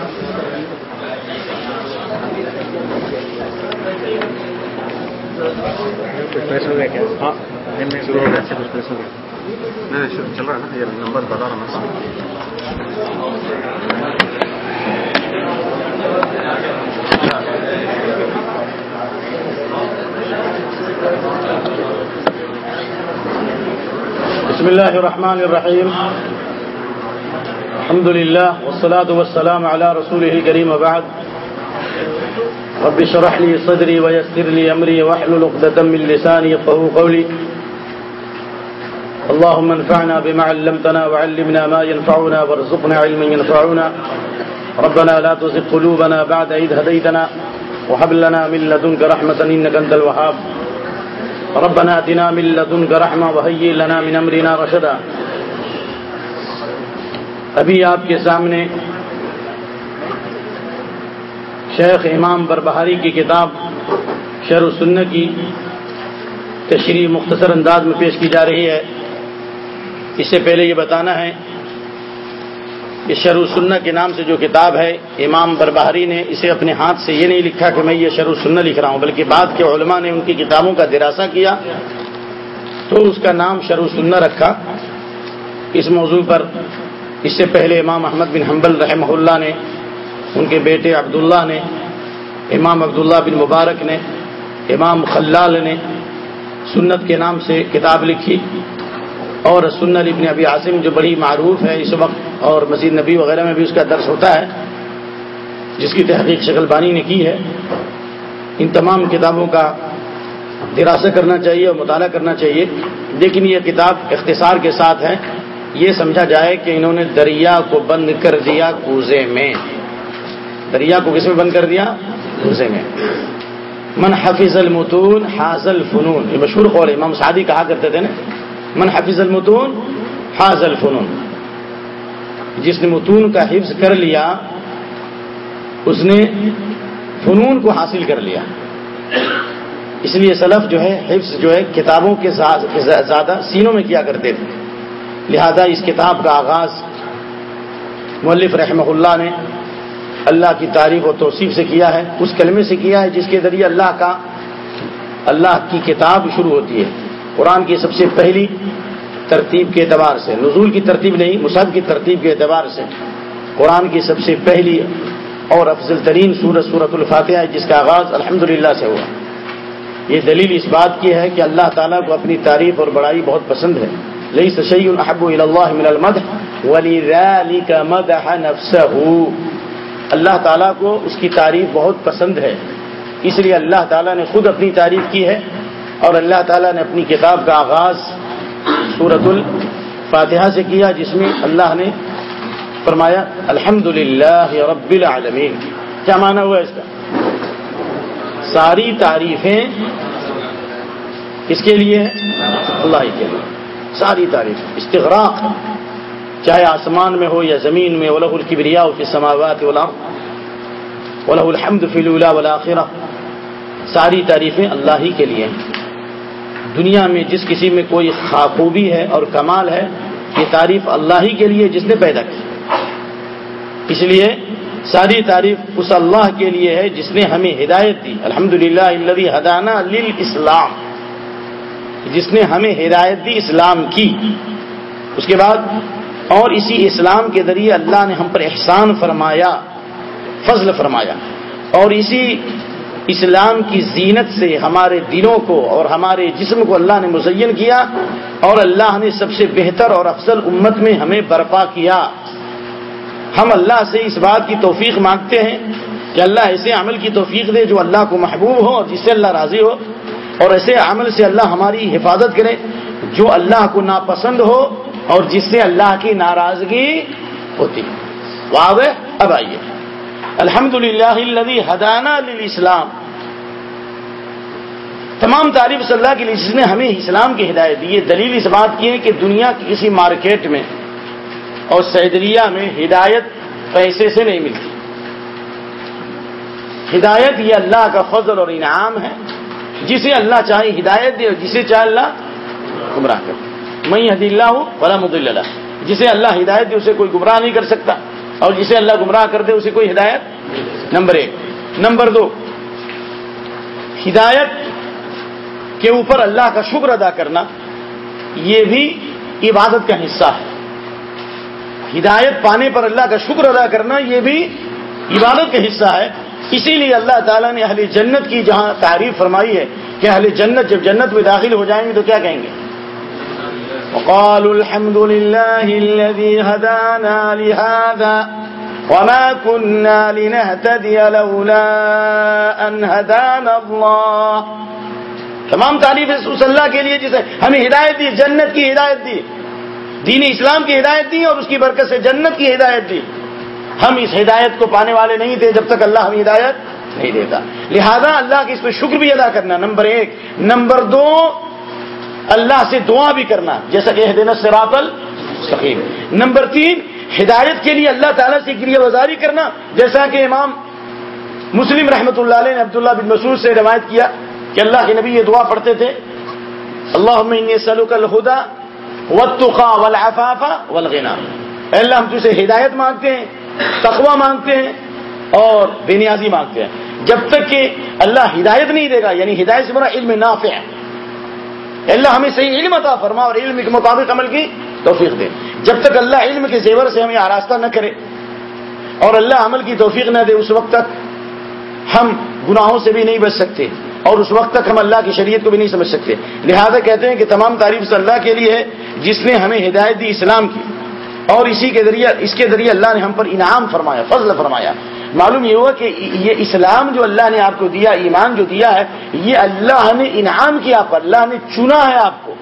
ہاں چل رہا ہے نا یہ نمبر بتا رہا ہوں بسم الله الرحمن الرحيم الحمد لله والصلاة والسلام على رسوله الكريم وبعد. رب اشرح لي صدري ويسر لي أمري واحلل عقدة من لساني يفقهوا قولي. اللهم انفعنا بما علمتنا وعلمنا ما ينفعنا وارزقنا علما ينفعنا. ربنا لا تزغ قلوبنا بعد إذ هديتنا وهب لنا من لدنك رحمة إنك أنت الوهاب. ربنا اتنا من لدنك رحمة وهيئ لنا من امرنا رشدا. ابھی آپ کے سامنے شیخ امام بربہاری کی کتاب شعر السنہ کی تشریح مختصر انداز میں پیش کی جا رہی ہے۔ اس سے پہلے یہ بتانا ہے کہ شر السنہ کے نام سے جو کتاب ہے، امام بربہاری نے اسے اپنے ہاتھ سے یہ نہیں لکھا کہ میں یہ شر السنہ لکھ رہا ہوں، بلکہ بعد کے علماء نے ان کی کتابوں کا دراسہ کیا تو اس کا نام شر السنہ رکھا۔ اس موضوع پر اس سے پہلے امام احمد بن حنبل رحمہ اللہ نے، ان کے بیٹے عبداللہ نے، امام عبداللہ بن مبارک نے، امام خلال نے سنت کے نام سے کتاب لکھی اور سنت ابن ابی عاصم جو بڑی معروف ہے اس وقت اور مسجد نبی وغیرہ میں بھی اس کا درس ہوتا ہے، جس کی تحقیق شکل بانی نے کی ہے۔ ان تمام کتابوں کا دراسہ کرنا چاہیے اور مطالعہ کرنا چاہیے، لیکن یہ کتاب اختصار کے ساتھ ہے۔ یہ سمجھا جائے کہ انہوں نے دریا کو بند کر دیا کوزے میں۔ دریا کو کس میں بند کر دیا؟ کوزے میں۔ من حفظ المتون حاصل فنون یہ مشہور قول ہے، امام سعدی کہا کرتے تھے نا۔ من حفظ المتون حاصل فنون جس نے متون کا حفظ کر لیا، اس نے فنون کو حاصل کر لیا۔ اس لیے سلف جو ہے، حفظ جو ہے، کتابوں کے زیادہ سینوں میں کیا کرتے تھے۔ لہذا اس کتاب کا آغاز مولف رحمہ اللہ نے اللہ کی تعریف و توصیف سے کیا ہے، اس کلمے سے کیا ہے جس کے ذریعے اللہ کا، اللہ کی کتاب شروع ہوتی ہے۔ قرآن کی سب سے پہلی ترتیب کے اعتبار سے، نزول کی ترتیب نہیں، مصحف کی ترتیب کے اعتبار سے۔ قرآن کی سب سے پہلی اور افضل ترین صورت صورت الفاتحہ ہے، جس کا آغاز الحمد سے ہوا۔ یہ دلیل اس بات کی ہے کہ اللہ تعالیٰ کو اپنی تعریف اور بڑائی بہت پسند ہے۔ لئی سشی الحب اللہ من المد ولی کا مدح اللہ تعالیٰ کو اس کی تعریف بہت پسند ہے. اس لیے اللہ تعالیٰ نے خود اپنی تعریف کی ہے اور اللہ تعالیٰ نے اپنی کتاب کا آغاز سورت الفاتحہ سے کیا، جس میں اللہ نے فرمایا الحمد للہ رب العالمین. کیا مانا ہوا اس کا؟ ساری تعریفیں کس کے لیے، اللہ کے لیے. ساری تعریف، استغراق، چاہے آسمان میں ہو یا زمین میں ولہ الکبریا کی سماوات ولا ولہ الحمد فی اللہ ولاخرہ ساری تعریفیں اللہ ہی کے لیے ہیں۔ دنیا میں جس کسی میں کوئی خوبی ہے اور کمال ہے، یہ تعریف اللہ ہی کے لیے جس نے پیدا کی۔ اس لیے ساری تعریف اس اللہ کے لیے ہے جس نے ہمیں ہدایت دی۔ الحمد للہ اللہ ہدانہ اسلام جس نے ہمیں ہدایت دی اسلام کی۔ اس کے بعد اور اسی اسلام کے ذریعے اللہ نے ہم پر احسان فرمایا، فضل فرمایا۔ اور اسی اسلام کی زینت سے ہمارے دلوں کو اور ہمارے جسم کو اللہ نے مزین کیا اور اللہ نے سب سے بہتر اور افضل امت میں ہمیں برپا کیا۔ ہم اللہ سے اس بات کی توفیق مانگتے ہیں کہ اللہ ایسے عمل کی توفیق دے جو اللہ کو محبوب ہو اور جس سے اللہ راضی ہو۔ اور ایسے عمل سے اللہ ہماری حفاظت کرے جو اللہ کو ناپسند ہو اور جس سے اللہ کی ناراضگی ہوتی واضح اب آئیے۔ الحمد للہ حدانہ اسلام تمام تعریف صلی اللہ کے لیے جس نے ہمیں اسلام کی ہدایت دی۔ یہ دلیل اس بات کی ہے کہ دنیا کی کسی مارکیٹ میں اور سیدریہ میں ہدایت پیسے سے نہیں ملتی۔ ہدایت یہ اللہ کا فضل اور انعام ہے۔ جسے اللہ چاہے ہدایت دے اور جسے چاہے اللہ گمراہ کر میں حدی اللہ ہوں بڑا مد اللہ جسے اللہ ہدایت دے اسے کوئی گمراہ نہیں کر سکتا۔ اور جسے اللہ گمراہ کر دے اسے کوئی ہدایت نمبر ایک۔ نمبر دو، ہدایت کے اوپر اللہ کا شکر ادا کرنا، یہ بھی عبادت کا حصہ ہے۔ ہدایت پانے پر اللہ کا شکر ادا کرنا یہ بھی عبادت کا حصہ ہے۔ اسی لیے اللہ تعالیٰ نے اہل جنت کی جہاں تعریف فرمائی ہے کہ اہل جنت جب جنت میں داخل ہو جائیں گے تو کیا کہیں گے؟ وقالوا الحمد لله الذي هدانا لهذا وما كنا لنهتدي لولا ان هدانا الله تمام تعریف اس اللہ کے لیے جسے ہمیں ہدایت دی، جنت کی ہدایت دی، دین اسلام کی ہدایت دی اور اس کی برکت سے جنت کی ہدایت دی۔ ہم اس ہدایت کو پانے والے نہیں تھے جب تک اللہ ہمیں ہدایت نہیں دیتا۔ لہذا اللہ کی اس پہ شکر بھی ادا کرنا، نمبر ایک۔ نمبر دو، اللہ سے دعا بھی کرنا، جیسا کہ دن سے سقیم نمبر تین، ہدایت کے لیے اللہ تعالیٰ سے کریہ وزاری کرنا، جیسا کہ امام مسلم رحمۃ اللہ علیہ نے عبداللہ بن مسعود سے روایت کیا کہ اللہ کے نبی یہ دعا پڑھتے تھے۔ اللہ سلوک الہدا وطخا ولافافا اللہ، ہم تجھے ہدایت مانگتے ہیں۔ تقوا مانگتے ہیں اور بے نیازی مانگتے ہیں۔ جب تک کہ اللہ ہدایت نہیں دے گا یعنی ہدایت سے بڑا علم نافع ہے۔ اللہ ہمیں صحیح علم عطا فرما اور علم کے مطابق عمل کی توفیق دے۔ جب تک اللہ علم کے زیور سے ہمیں آراستہ نہ کرے اور اللہ عمل کی توفیق نہ دے، اس وقت تک ہم گناہوں سے بھی نہیں بچ سکتے اور اس وقت تک ہم اللہ کی شریعت کو بھی نہیں سمجھ سکتے۔ لہذا کہتے ہیں کہ تمام تعریف سے اللہ کے لیے ہے، جس نے ہمیں ہدایت دی اسلام کی۔ اور اسی کے ذریعے اس کے ذریعے اللہ نے ہم پر انعام فرمایا، فضل فرمایا۔ معلوم یہ ہوا کہ یہ اسلام جو اللہ نے آپ کو دیا، ایمان جو دیا ہے، یہ اللہ نے انعام کیا پر، اللہ نے چنا ہے آپ کو۔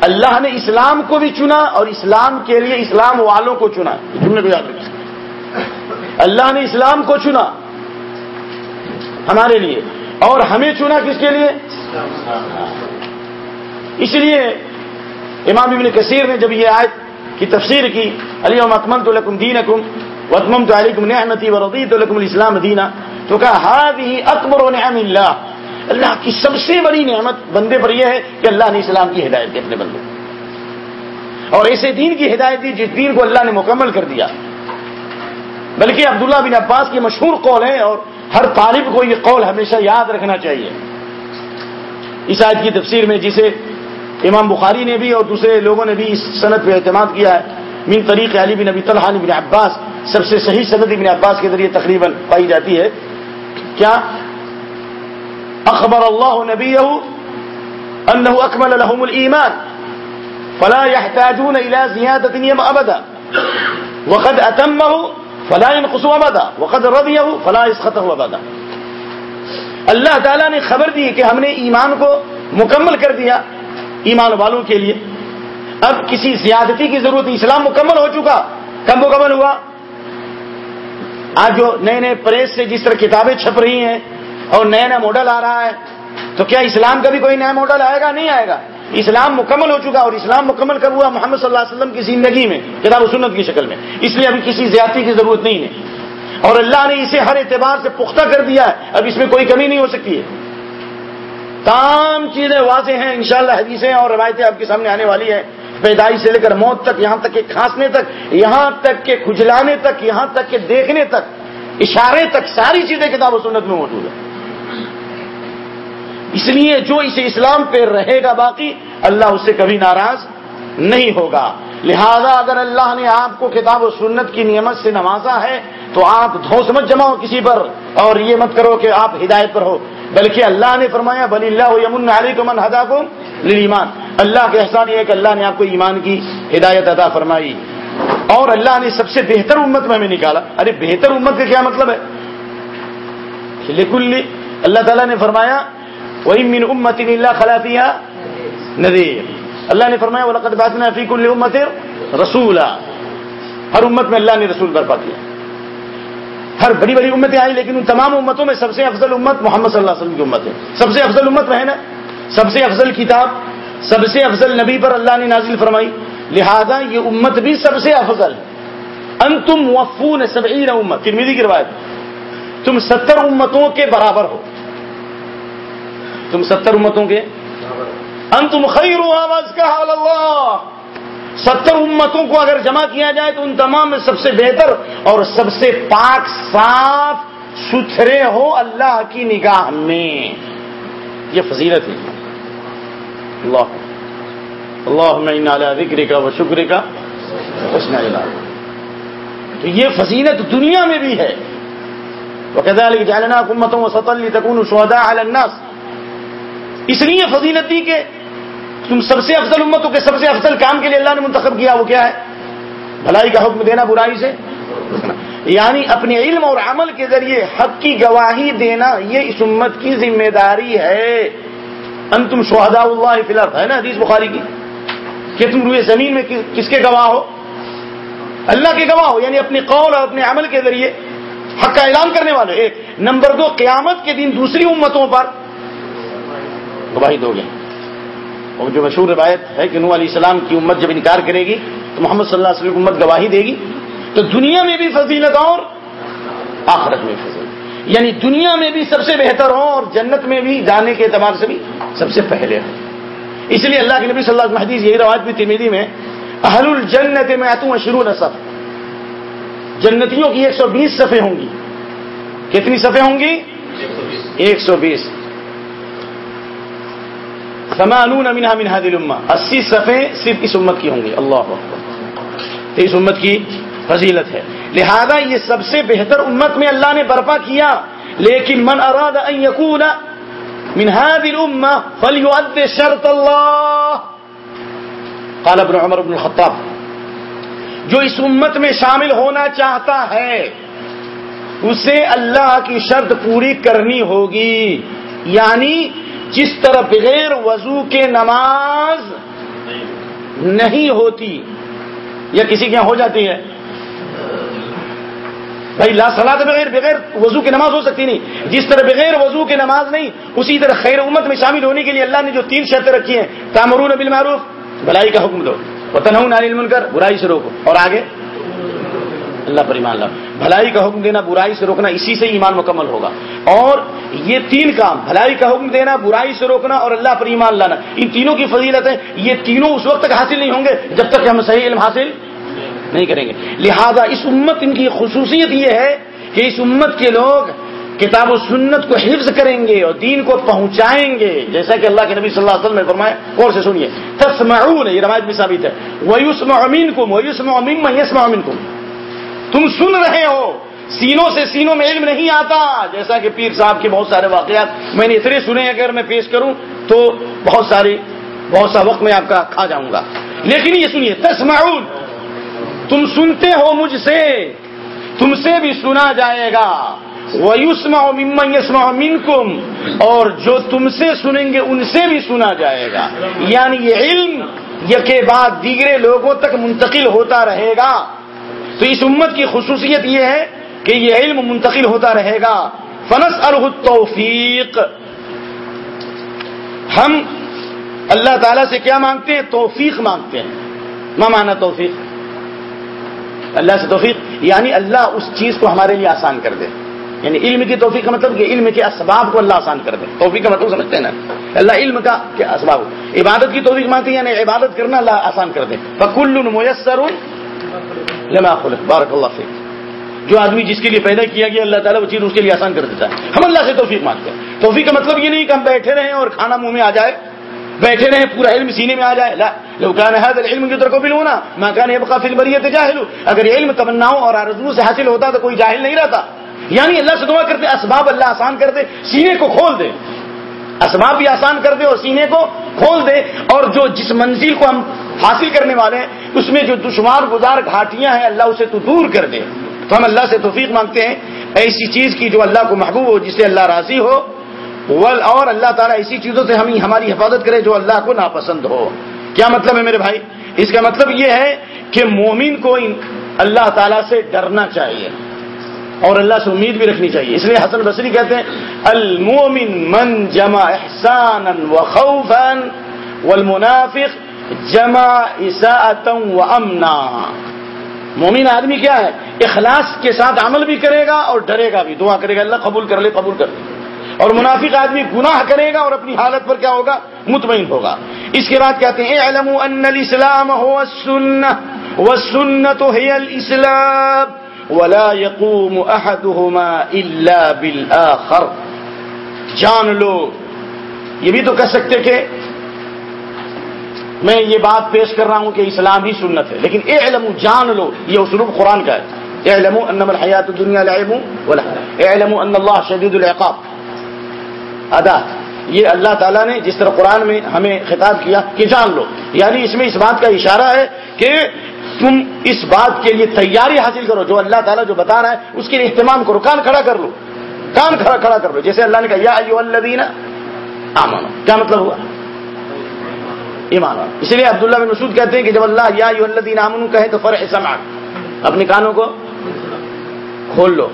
اللہ نے اسلام کو بھی چنا اور اسلام کے لیے اسلام والوں کو چنا۔ جملے کو یاد رکھیں۔ اللہ نے اسلام کو چنا ہمارے لیے۔ اور ہمیں چنا کس کے لیے؟ اس لیے امام ابن کثیر نے جب یہ آیت کی تفسیر کی. علی مکمن تو لکم دین اکم وطمم تو علیکم نعمتی ورضی تو لکم الاسلام دینا. تو کہا ہاد اکبر و نعم اللہ. اللہ کی سب سے بڑی نعمت بندے پر یہ ہے کہ اللہ نے اسلام کی ہدایت دی اپنے بندے اور ایسے دین کی ہدایت دی جس دین کو اللہ نے مکمل کر دیا. بلکہ عبداللہ بن عباس کی مشہور قول ہے اور ہر طالب کو یہ قول ہمیشہ یاد رکھنا چاہیے. اس آیت کی تفسیر میں جسے امام بخاری نے بھی اور دوسرے لوگوں نے بھی اس صنعت پہ اعتماد کیا ہے۔ من طریق علی بن ابی طلحہ بن عباس، سب سے صحیح صنعت ابن عباس کے ذریعے تقریباً پائی جاتی ہے۔ کیا؟ اخبر اللہ نبی انه اکمل لهم الایمان، فلا يحتاجون الى زياده ابدا، وقد اتمه فلا ينقص ابدا، وقد رضيه فلا يسخطه ابدا۔ اللہ تعالیٰ نے خبر دی کہ ہم نے ایمان کو مکمل کر دیا۔ ایمان والوں کے لیے۔ اب کسی زیادتی کی ضرورت نہیں، اسلام مکمل ہو چکا۔ کب مکمل ہوا؟ آج جو نئے نئے پریس سے جس طرح کتابیں چھپ رہی ہیں اور نیا نیا ماڈل آ رہا ہے، تو کیا اسلام کا بھی کوئی نیا ماڈل آئے گا؟ نہیں آئے گا۔ اسلام مکمل ہو چکا اور اسلام مکمل کب ہوا؟ محمد صلی اللہ علیہ وسلم کی زندگی میں، کتاب و سنت کی شکل میں۔ اس لیے ابھی کسی زیادتی کی ضرورت نہیں ہے۔ اور اللہ نے اسے ہر اعتبار سے پختہ کر دیا ہے۔ اب اس میں کوئی کمی نہیں ہو سکتی ہے۔ تمام چیزیں واضح ہیں، انشاءاللہ حدیثیں اور روایتیں آپ کے سامنے آنے والی ہیں۔ پیدائش سے لے کر موت تک، یہاں تک کہ کھانسنے تک، یہاں تک کہ کھجلانے تک، یہاں تک کہ دیکھنے تک، اشارے تک، ساری چیزیں کتاب و سنت میں موجود ہیں۔ اس لیے جو اسے اسلام پہ رہے گا باقی، اللہ اس سے کبھی ناراض نہیں ہوگا۔ لہذا اگر اللہ نے آپ کو کتاب و سنت کی نعمت سے نوازا ہے، تو آپ دھوس مت جماؤ کسی پر اور یہ مت کرو کہ آپ ہدایت پر ہو۔ بلکہ اللہ نے فرمایا بلی اللہ یمن علی کو من ہدا کو ایمان اللہ کے احسان یہ ہے کہ اللہ نے آپ کو ایمان کی ہدایت ادا فرمائی۔ اور اللہ نے سب سے بہتر امت میں ہمیں نکالا۔ ارے، بہتر امت کا کیا مطلب ہے؟ اللہ تعالیٰ نے فرمایا وہی من امت اللہ خلافیہ ندیر اللہ نے فرمایا، ولقد باتنا فی کل امت رسول ہر امت میں اللہ نے رسول برپا کیا۔ ہر بڑی بڑی امتیں آئی لیکن ان تمام امتوں میں سب سے افضل امت محمد صلی اللہ علیہ وسلم کی امت ہے۔ سب سے افضل امت ہے نا سب سے افضل کتاب، سب سے افضل نبی پر اللہ نے نازل فرمائی۔ لہذا یہ امت بھی سب سے افضل۔ ان تم وفون سبعین امت۔ ترمیدی کی روایت۔ تم ستر امتوں کے برابر ہو۔ تم ستر امتوں کے ان تم خیر اللہ۔ ستر امتوں کو اگر جمع کیا جائے تو ان تمام میں سب سے بہتر اور سب سے پاک صاف ستھرے ہو اللہ کی نگاہ میں۔ یہ فضیلت ہے۔ اللہ۔ اللہ ذکر کا و شکر کا تو یہ فضیلت دنیا میں بھی ہے۔ وہ کہتا ہے جالنا حکومتوں و سطلی تکون شہدا الناس۔ اس لیے فضیلت دی کہ تم سب سے افضل امتوں کے سب سے افضل کام کے لیے اللہ نے منتخب کیا، وہ کیا ہے؟ بھلائی کا حکم دینا برائی سے۔ یعنی اپنے علم اور عمل کے ذریعے حق کی گواہی دینا، یہ اس امت کی ذمہ داری ہے۔ انتم شہدا اللہ فی الحال ہے نا حدیث بخاری کی؟ کہ تم روئے زمین میں کس کے گواہ ہو؟ اللہ کے گواہ ہو یعنی اپنے قول اور اپنے عمل کے ذریعے حق کا اعلان کرنے والے۔ ایک، نمبر دو، قیامت کے دن دوسری امتوں پر گواہی دو گے۔ اور جو مشہور روایت ہے کہ نو علیہ السلام کی امت جب انکار کرے گی تو محمد صلی اللہ علیہ وسلم کی امت گواہی دے گی، تو دنیا میں بھی فضیلت اور آخرت میں فضیلت۔ یعنی دنیا میں بھی سب سے بہتر ہو اور جنت میں بھی جانے کے اعتبار سے بھی سب سے پہلے ہو اس لیے اللہ کے نبی صلی اللہ علیہ حدیث یہی روایت بھی تمیدی میں اہل الجنت میں آتوں شروع نصف جنتیوں کی ایک سو بیس صفحے ہوں گی۔ کتنی صفحے ہوں گی؟ ایک سو بیس۔ سمانون امین امین حادل اسی صفحے صرف اس امت کی ہوں گی اللہ تو اس امت کی فضیلت ہے. لہذا یہ سب سے بہتر امت میں اللہ نے برپا کیا. لیکن من اراد ان یکون من هذه الامه فليؤد شرط الله قال ابن عمر بن الخطاب. جو اس امت میں شامل ہونا چاہتا ہے، اسے اللہ کی شرط پوری کرنی ہوگی. یعنی جس طرح بغیر وضو کے نماز نہیں ہوتی، یا کسی کے یہاں ہو جاتی ہے۔ بھائی، لا سلاد بغیر بغیر وضو کی نماز ہو سکتی نہیں۔ جس طرح بغیر وضو کی نماز نہیں، اسی طرح خیر امت میں شامل ہونے کے لیے اللہ نے جو تین شرطیں رکھی ہیں، تامرون بالمعروف، بلائی کا حکم دو۔ وطن ہوں نال کر برائی سے روکو۔ اور آگے؟ اللہ پر ایمان لاؤ۔ بھلائی کا حکم دینا برائی سے روکنا اسی سے ایمان مکمل ہوگا۔ اور یہ تین کام، بھلائی کا حکم دینا، برائی سے روکنا اور اللہ پر ایمان لانا۔ ان تینوں کی فضیلت ہے یہ تینوں اس وقت تک حاصل نہیں ہوں گے جب تک کہ ہم صحیح علم حاصل نہیں کریں گے۔ لہذا اس امت ان کی خصوصیت یہ ہے کہ اس امت کے لوگ کتاب و سنت کو حفظ کریں گے اور دین کو پہنچائیں گے۔ جیسا کہ اللہ کے نبی صلی اللہ علیہ وسلم نے فرمایا اور سے سنیے۔ تسمعون، یہ روایت بھی ثابت ہے۔ ویسمع منکم ویسمع ممن یسمع منکم تم سن رہے ہو۔ سینوں سے سینوں میں علم نہیں آتا۔ جیسا کہ پیر صاحب کے بہت سارے واقعات میں نے اتنے سنے اگر میں پیش کروں تو بہت ساری، بہت سا وقت میں آپ کا کھا جاؤں گا۔ لیکن یہ سنیے، تسمعون، تم سنتے ہو مجھ سے، تم سے بھی سنا جائے گا۔ وہ یوسما ممن یسما منکم اور جو تم سے سنیں گے ان سے بھی سنا جائے گا۔ یعنی یہ علم یہ کے بعد دیگرے لوگوں تک منتقل ہوتا رہے گا۔ تو اس امت کی خصوصیت یہ ہے کہ یہ علم منتقل ہوتا رہے گا۔ فنس ارح توفیق ہم اللہ تعالی سے کیا مانگتے ہیں؟ توفیق مانگتے ہیں۔ نہ مانا توفیق؟ اللہ سے توفیق یعنی اللہ اس چیز کو ہمارے لیے آسان کر دے۔ یعنی علم کی توفیق کا مطلب کہ علم کے اسباب کو اللہ آسان کر دے۔ توفیق کا مطلب سمجھتے ہیں نا؟ اللہ علم کا کیا اسباب عبادت کی توفیق مانگتے ہیں یعنی عبادت کرنا اللہ آسان کر دے۔ فکل میسر لما خلق. بارک اللہ فیک جو آدمی جس کے لیے پیدا کیا گیا، اللہ تعالیٰ وہ چیز اس کے لیے آسان کر دیتا ہے. ہم اللہ سے توفیق مانگتے ہیں. توفیق کا مطلب یہ نہیں کہ ہم بیٹھے رہیں اور کھانا منہ میں آ جائے. بیٹھے رہیں، پورا علم سینے میں آ جائے. لوکان ہے علم کی طرف ہونا میں کہا اب بریت جاہل اگر علم تمناؤں اور آرزو سے حاصل ہوتا تو کوئی جاہل نہیں رہتا. یعنی اللہ سے دعا کرتے، اسباب اللہ آسان کر دے، سینے کو کھول دے. اسباب بھی آسان کر دے اور سینے کو کھول دے. اور جو جس منزل کو ہم حاصل کرنے والے ہیں اس میں جو دشوار گزار گھاٹیاں ہیں، اللہ اسے تو دور کر دے۔ تو ہم اللہ سے توفیق مانگتے ہیں۔ ایسی چیز کی جو اللہ کو محبوب ہو جس سے اللہ راضی ہو۔ اور اللہ تعالیٰ ایسی چیزوں سے ہم ہماری حفاظت کرے جو اللہ کو ناپسند ہو۔ کیا مطلب ہے میرے بھائی؟ اس کا مطلب یہ ہے کہ مومن کو اللہ تعالیٰ سے ڈرنا چاہیے۔ اور اللہ سے امید بھی رکھنی چاہیے۔ اس لیے حسن بصری کہتے ہیں، المومن من جمع احسانا و والمنافق جمع اساءتا و امنا مومن آدمی کیا ہے؟ اخلاص کے ساتھ عمل بھی کرے گا اور ڈرے گا بھی۔ دعا کرے گا، اللہ قبول کر لے، قبول کر۔ لے اور منافق آدمی گناہ کرے گا اور اپنی حالت پر کیا ہوگا؟ مطمئن ہوگا۔ اس کے بعد کہتے ہیں علم ان الاسلام هو السنہ والسنة هي الاسلام ولا يقوم احدهما الا بالاخر جان لو۔ یہ بھی تو کہہ سکتے کہ میں یہ بات پیش کر رہا ہوں کہ اسلام ہی سنت ہے، لیکن اے علم جان لو، یہ اسلوب قرآن کا ہے۔ اے علم الحیات دنیا لعب اے علم ان اللہ شدید العقاب۔ ادا، یہ اللہ تعالیٰ نے جس طرح قرآن میں ہمیں خطاب کیا کہ جان لو۔ یعنی اس میں اس بات کا اشارہ ہے کہ تم اس بات کے لیے تیاری حاصل کرو، جو اللہ تعالیٰ جو بتا رہا ہے، اس کے لیے اہتمام کرو۔ کان کھڑا کر لو۔ کان کھڑا کھڑا کر لو۔ جیسے اللہ نے کہا، یا ایو الذین آمنو کیا مطلب ہوا؟ ایمان۔ اس لیے عبداللہ بن مسعود کہتے ہیں کہ جب اللہ یا ایو الذین آمنو کہے تو فرع سمع اپنے کانوں کو کھول لو۔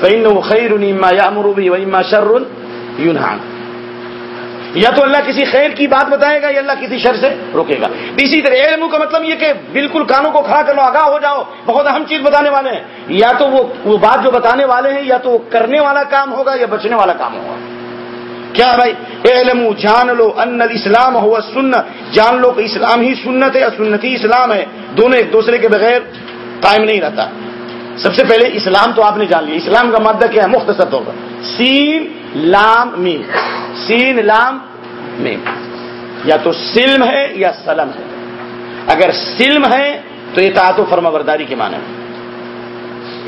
فإنه خیر مما یامر به واما شر ينهى۔ یا تو اللہ کسی خیر کی بات بتائے گا یا اللہ کسی شر سے روکے گا۔ اسی طرح علم کا مطلب یہ کہ بالکل کانوں کو کھڑا کر لو آگاہ ہو جاؤ۔ بہت اہم چیز بتانے والے ہیں۔ یا تو وہ وہ بات جو بتانے والے ہیں یا تو وہ کرنے والا کام ہوگا یا بچنے والا کام ہوگا۔ کیا بھائی؟ علم جان لو ان اسلام ہوا سن جان لو کہ اسلام ہی سنت ہے یا سنتی اسلام ہے۔ دونوں ایک دوسرے کے بغیر قائم نہیں رہتا۔ سب سے پہلے اسلام تو آپ نے جان لیا۔ اسلام کا مادہ کیا ہے؟ مختصر طور پر۔ سین، لام، میم۔ سین، لام، میم۔ یا تو سلم ہے یا سلم ہے۔ اگر سلم ہے تو اطاعت و فرما برداری کے معنی میں۔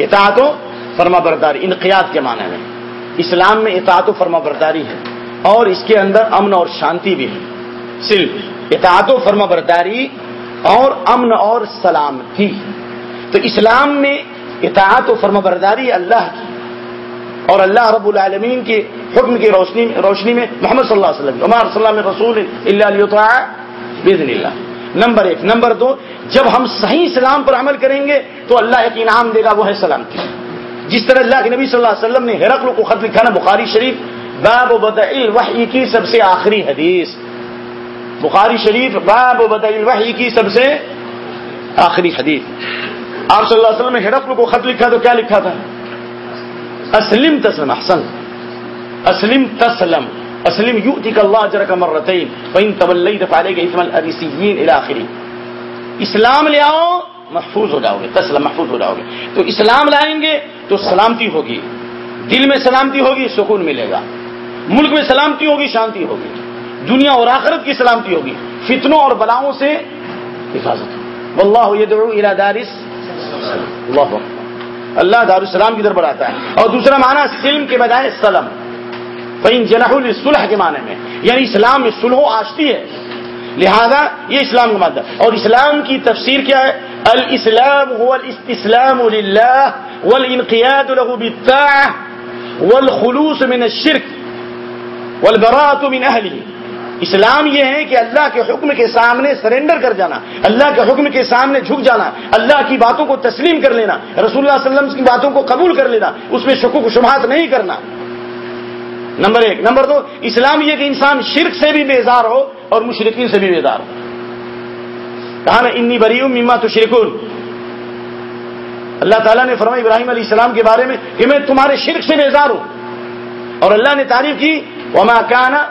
اطاعت و فرما برداری انقیات کے معنی میں۔ اسلام میں اطاعت و فرما برداری ہے۔ اور اس کے اندر امن اور شانتی بھی ہے۔ سلم اطاعت و فرما برداری اور امن اور سلامتی۔ تو اسلام میں اطاعت و فرما برداری اللہ کی اور اللہ رب العالمین کے حکم کی روشنی روشنی میں محمد صلی اللہ علیہ وسلم عمر صلی اللہ علیہ رسول اللہ بزن اللہ۔ نمبر ایک۔ نمبر دو جب ہم صحیح اسلام پر عمل کریں گے تو اللہ ایک انعام دے گا وہ ہے سلامتی۔ جس طرح اللہ کے نبی صلی اللہ علیہ وسلم نے ہرقل کو خط لکھا نا بخاری شریف باب و بد الوحی کی سب سے آخری حدیث۔ بخاری شریف باب و بد الوحی کی سب سے آخری حدیث۔ آپ صلی اللہ علیہ وسلم نے ہرقل کو خط لکھا تو کیا لکھا تھا؟ اسلم تسلم احسن اسلم۔ تسلم اسلم یؤتک اللہ اجرک مرتين فان توليت فعليك اثم الارسيين الى اخره اسلام لے آؤ، محفوظ ہو جاؤ گے۔ تسلم محفوظ ہو جاؤ گے۔ تو اسلام لائیں گے تو سلامتی ہوگی۔ دل میں سلامتی ہوگی، سکون ملے گا۔ ملک میں سلامتی ہوگی، شانتی ہوگی۔ دنیا اور آخرت کی سلامتی ہوگی۔ فتنوں اور بلاؤں سے حفاظت واللہ یدعو الى دارس اللہ۔ اللہ دار السلام کی طرف بڑھاتا ہے۔ اور دوسرا معنی، سلم کے بجائے سلم۔ فین جناح الصلح کے معنی میں۔ یعنی اسلام میں سلح آشتی ہے۔ لہذا یہ اسلام کا مادہ اور اسلام کی تفسیر کیا ہے؟ الاسلام هو الاستسلام لله والانقياد له بالطاعه والخلوص من الشرك والبراءه من اهله اسلام یہ ہے کہ اللہ کے حکم کے سامنے سرنڈر کر جانا، اللہ کے حکم کے سامنے جھک جانا، اللہ کی باتوں کو تسلیم کر لینا، رسول اللہ علیہ وسلم کی باتوں کو قبول کر لینا، اس میں شکوک و شبہات نہیں کرنا۔ نمبر ایک. نمبر دو، اسلام یہ کہ انسان شرک سے بھی بیزار ہو اور مشرقین سے بھی بیزار ہو۔ کہا نا، انی بری مما تو شرکن اللہ تعالیٰ نے فرمائی ابراہیم علیہ السلام کے بارے میں کہ میں تمہارے شرک سے بیزار ہوں۔ اور اللہ نے تعریف کی وما کانا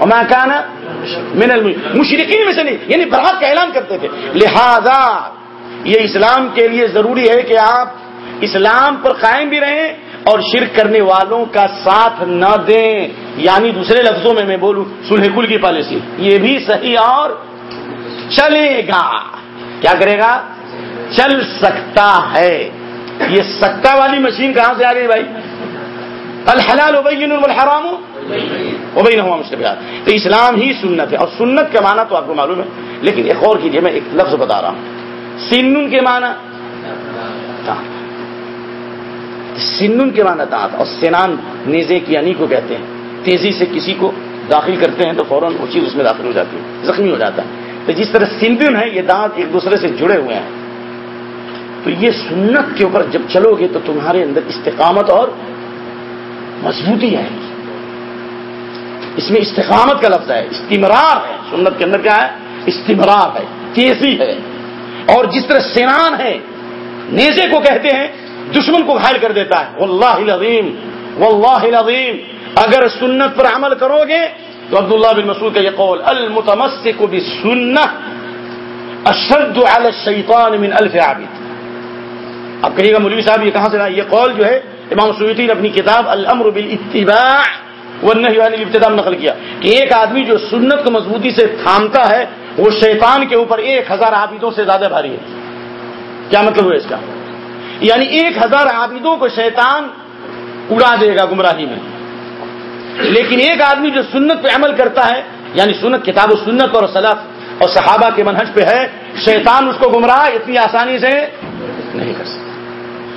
وما كان من مشرقین میں سے نہیں یعنی برات کا اعلان کرتے تھے۔ لہذا یہ اسلام کے لیے ضروری ہے کہ آپ اسلام پر قائم بھی رہیں اور شرک کرنے والوں کا ساتھ نہ دیں۔ یعنی دوسرے لفظوں میں میں بولوں سلح کل کی پالیسی۔ یہ بھی صحیح اور چلے گا۔ کیا کرے گا؟ چل سکتا ہے۔ یہ سکتا والی مشین کہاں سے آ گئی بھائی؟ الحلال ابین الحرام ابین ہوا تو اسلام ہی سنت ہے اور سنت کا معنی تو آپ کو معلوم ہے، لیکن ایک اور کیجیے میں ایک لفظ بتا رہا ہوں۔ سنن کے معنی۔ ہاں۔ سنن کے معنی دانت، اور سنان نیزے کی انی کو کہتے ہیں۔ تیزی سے کسی کو داخل کرتے ہیں تو فوراً وہ چیز اس میں داخل ہو جاتی ہے، زخمی ہو جاتا ہے۔ تو جس طرح سندن ہے، یہ دانت ایک دوسرے سے جڑے ہوئے ہیں۔ تو یہ سنت کے اوپر جب چلو گے تو تمہارے اندر استقامت اور مضبوطی ہے۔ اس میں استقامت کا لفظ ہے، استمرار ہے۔ سنت کے اندر کیا ہے؟ استمرار ہے، تیزی ہے۔ اور جس طرح سینان ہے، نیزے کو کہتے ہیں، دشمن کو گھائل کر دیتا ہے۔ واللہ العظیم واللہ العظیم۔ اگر سنت پر عمل کرو گے، تو عبداللہ بن مسعود کا یہ قول، المتمسک بالسنہ اشد علی الشیطان من الف عابد۔ اب کہیے گا مولوی صاحب، یہ کہاں سے رہا یہ قول جو ہے امام سویتی نے اپنی کتاب الامر بالاتباع والنهی عن الابتداء نقل کیا کہ ایک آدمی جو سنت کو مضبوطی سے تھامتا ہے، وہ شیطان کے اوپر ایک ہزار عابدوں سے زیادہ بھاری ہے۔ کیا مطلب ہوا اس کا؟ یعنی ایک ہزار عابدوں کو شیطان اڑا دے گا گمراہی میں۔ لیکن ایک آدمی جو سنت پہ عمل کرتا ہے یعنی سنت، کتاب و سنت اور سلف اور صحابہ کے منہج پہ ہے، شیطان اس کو گمراہ اتنی آسانی سے نہیں کر سکتا۔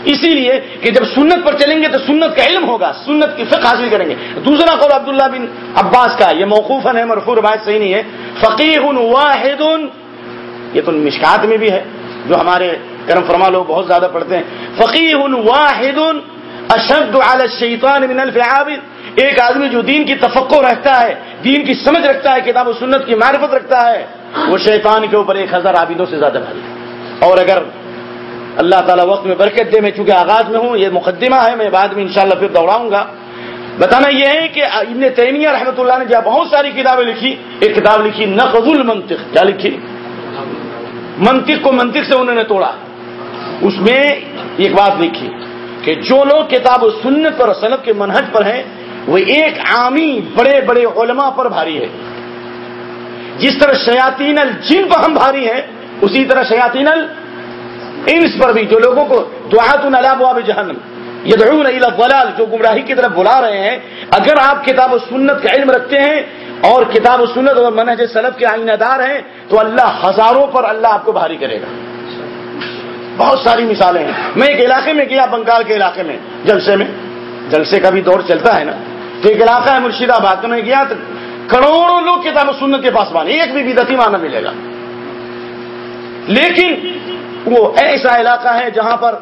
اسی لیے کہ جب سنت پر چلیں گے تو سنت کا علم ہوگا، سنت کی فقہ حاصل کریں گے۔ دوسرا قول عبداللہ بن عباس کا، یہ موقوفن ہے مرفور روایت صحیح نہیں ہے۔ فقیر واحد، یہ تو مشکات میں بھی ہے، جو ہمارے کرم فرما لوگ بہت زیادہ پڑھتے ہیں۔ فقیر واحد، اشد علی الشیطان من الف عابد ایک آدمی جو دین کی تفقع رکھتا ہے، دین کی سمجھ رکھتا ہے، کتاب و سنت کی معرفت رکھتا ہے، وہ شیطان کے اوپر ایک ہزار عابدوں سے زیادہ بھاری اور اگر اللہ تعالیٰ وقت میں برکت دے، میں چونکہ آغاز میں ہوں، یہ مقدمہ ہے، میں بعد میں انشاءاللہ پھر دوڑاؤں گا۔ بتانا یہ ہے کہ ابن تیمیہ رحمۃ اللہ نے جہاں بہت ساری کتابیں لکھی، ایک کتاب لکھی نقض المنطق کیا لکھی؟ منطق کو منطق سے انہوں نے توڑا۔ اس میں ایک بات لکھی کہ جو لوگ کتاب و سنت پر صنعت کے منہج پر ہیں، وہ ایک عامی بڑے بڑے علماء پر بھاری ہے۔ جس طرح شیاطین الجن پر ہم بھاری ہیں، اسی طرح شیاطین انس پر بھی جو لوگوں کو دعات الاب جہنم، یدعون الى الضلال، جو گمراہی کی طرف بلا رہے ہیں، اگر آپ کتاب و سنت کا علم رکھتے ہیں اور کتاب و سنت اور منہج سلف کے آئینہ دار ہیں، تو اللہ ہزاروں پر اللہ آپ کو بھاری کرے گا۔ بہت ساری مثالیں ہیں۔ میں ایک علاقے میں گیا، بنگال کے علاقے میں، جلسے میں۔ جلسے کا بھی دور چلتا ہے نا۔ تو ایک علاقہ ہے مرشید آباد میں گیا تو کروڑوں لوگ کتاب و سنت کے پاس بانے ایک بھی بدتی مانا ملے گا۔ لیکن وہ ایسا علاقہ ہے جہاں پر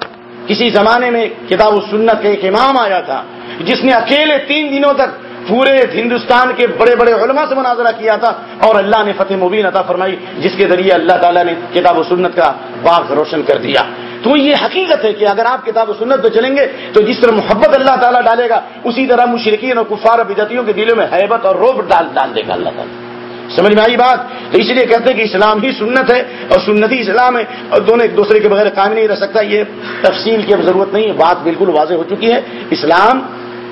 کسی زمانے میں کتاب و سنت کا ایک امام آیا تھا، جس نے اکیلے تین دنوں تک پورے ہندوستان کے بڑے بڑے علماء سے مناظرہ کیا تھا اور اللہ نے فتح مبین عطا فرمائی، جس کے ذریعے اللہ تعالیٰ نے کتاب و سنت کا باغ روشن کر دیا۔ تو یہ حقیقت ہے کہ اگر آپ کتاب و سنت پہ چلیں گے تو جس طرح محبت اللہ تعالیٰ ڈالے گا، اسی طرح مشرقین اور کفار بدتیوں کے دلوں میں حیبت اور روب ڈال ڈال دے گا اللہ تعالیٰ۔ سمجھ میں آئی بات؟ تو اس لیے کہتے ہیں کہ اسلام ہی سنت ہے اور سنتی اسلام ہے اور دونوں ایک دوسرے کے بغیر قائم نہیں رہ سکتا۔ یہ تفصیل کی اب ضرورت نہیں ہے۔ بات بالکل واضح ہو چکی ہے۔ اسلام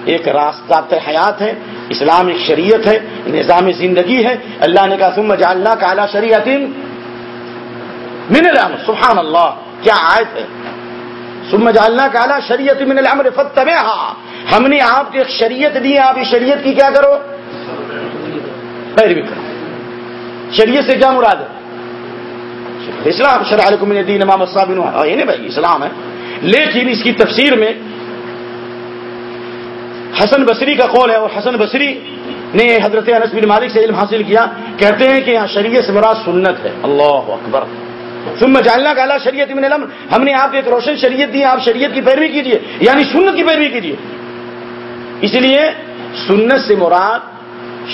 ایک راستہ حیات ہے۔ اسلام ایک شریعت ہے۔ نظام زندگی ہے۔ اللہ نے کہا، ثم جعلنا کا اعلیٰ شریعت من الامر۔ سبحان اللہ کیا آیت ہے؟ ثم جعلنا کا اعلیٰ شریعت من الامر فتبعها ہم نے آپ کو ایک شریعت دی، آپ اس شریعت کی کیا کرو؟ پیروی کرو۔ شریعت سے کیا مراد ہے؟ اسلام شرح علیکم الدین امام الصابن یہ نہیں بھائی، اسلام ہے۔ لیکن اس کی تفسیر میں حسن بصری کا قول ہے اور حسن بصری نے حضرت انس بن مالک سے علم حاصل کیا، کہتے ہیں کہ یہاں شریعت سے مراد سنت ہے۔ اللہ اکبر۔ ثم جعلنا کا اللہ شریعت من الامر۔ ہم نے آپ کو ایک روشن شریعت دی، آپ شریعت کی پیروی کیجیے یعنی سنت کی پیروی کیجیے اس لیے سنت سے مراد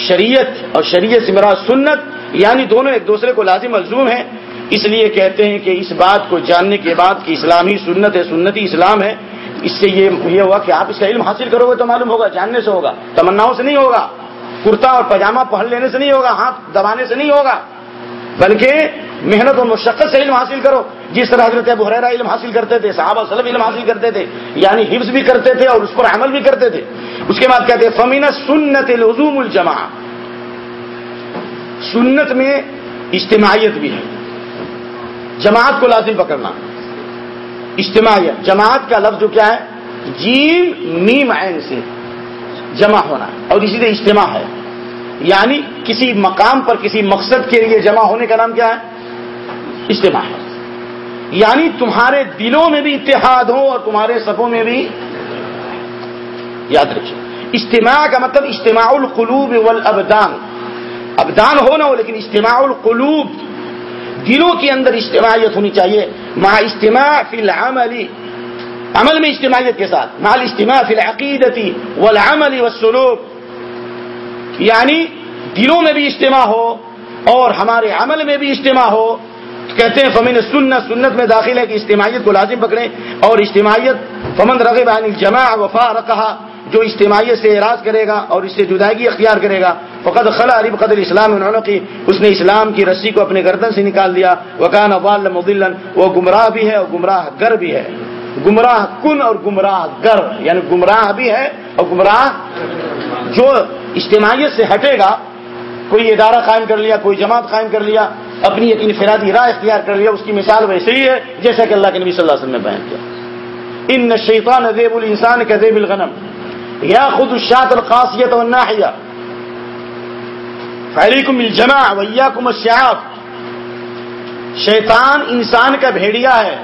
شریعت اور شریعت سے مراد سنت یعنی دونوں ایک دوسرے کو لازم ملزوم ہیں۔ اس لیے کہتے ہیں کہ اس بات کو جاننے کے بعد کہ اسلامی سنت ہے، سنتی اسلام ہے، اس سے یہ یہ ہوا کہ آپ اس کا علم حاصل کرو گے تو معلوم ہوگا، جاننے سے ہوگا، تمناؤں سے نہیں ہوگا، کرتا اور پاجامہ پہن لینے سے نہیں ہوگا، ہاتھ دبانے سے نہیں ہوگا۔ بلکہ محنت اور مشقت سے علم حاصل کرو۔ جس طرح حضرت ابو حریرہ علم حاصل کرتے تھے، صحابہ سلم علم حاصل کرتے تھے یعنی حفظ بھی کرتے تھے اور اس پر عمل بھی کرتے تھے۔ اس کے بعد کہتے ہیں فمین سنت العزوم الجمع سنت میں اجتماعیت بھی ہے۔ جماعت کو لازم پکڑنا۔ اجتماعیت، جماعت کا لفظ جو کیا ہے؟ جیم، میم، عین سے جمع ہونا۔ اور اسی طرح اجتماع ہے۔ یعنی کسی مقام پر، کسی مقصد کے لیے جمع ہونے کا نام کیا ہے؟ اجتماع ہے۔ یعنی تمہارے دلوں میں بھی اتحاد ہو اور تمہارے صفوں میں بھی یاد رکھیے۔ اجتماع کا مطلب اجتماع القلوب والابدان۔ ابدان ہو نہ ہو، لیکن اجتماع القلوب، دلوں کے اندر اجتماعیت ہونی چاہیے۔ مع اجتماع فی العمل، عمل میں اجتماعیت کے ساتھ۔ مع الاجتماع فی العقیدتی والعمل والسلوک۔ یعنی دلوں میں بھی اجتماع ہو اور ہمارے عمل میں بھی اجتماع ہو۔ کہتے ہیں، فمن سنت سنت میں داخل ہے کہ اجتماعیت کو لازم پکڑیں اور اجتماعیت، فمن رغب عن الجماع وفا رکھا جو اجتماعیت سے اعراض کرے گا اور اس سے جدائیگی اختیار کرے گا فقط خلا عرب قدر اسلام انہوں کی اس نے اسلام کی رسی کو اپنے گردن سے نکال دیا۔ وکان ابال مدلن وہ گمراہ بھی ہے اور گمراہ گر بھی ہے۔ گمراہ کن اور گمراہ گر یعنی گمراہ بھی ہے اور گمراہ جو اجتماعیت سے ہٹے گا، کوئی ادارہ قائم کر لیا، کوئی جماعت قائم کر لیا، اپنی ایک انفرادی راہ اختیار کر لیا، اس کی مثال ویسے ہی ہے، جیسا کہ اللہ کے نبی صلی اللہ علیہ وسلم نے بیان کیا۔ ان شیطان ادیب الانسان کے ادیب الغنم۔ یا خود الشاط القاصیت والناحیہ فعلیکم الجماع ویاکم الشعاب شیطان انسان کا بھیڑیا ہے.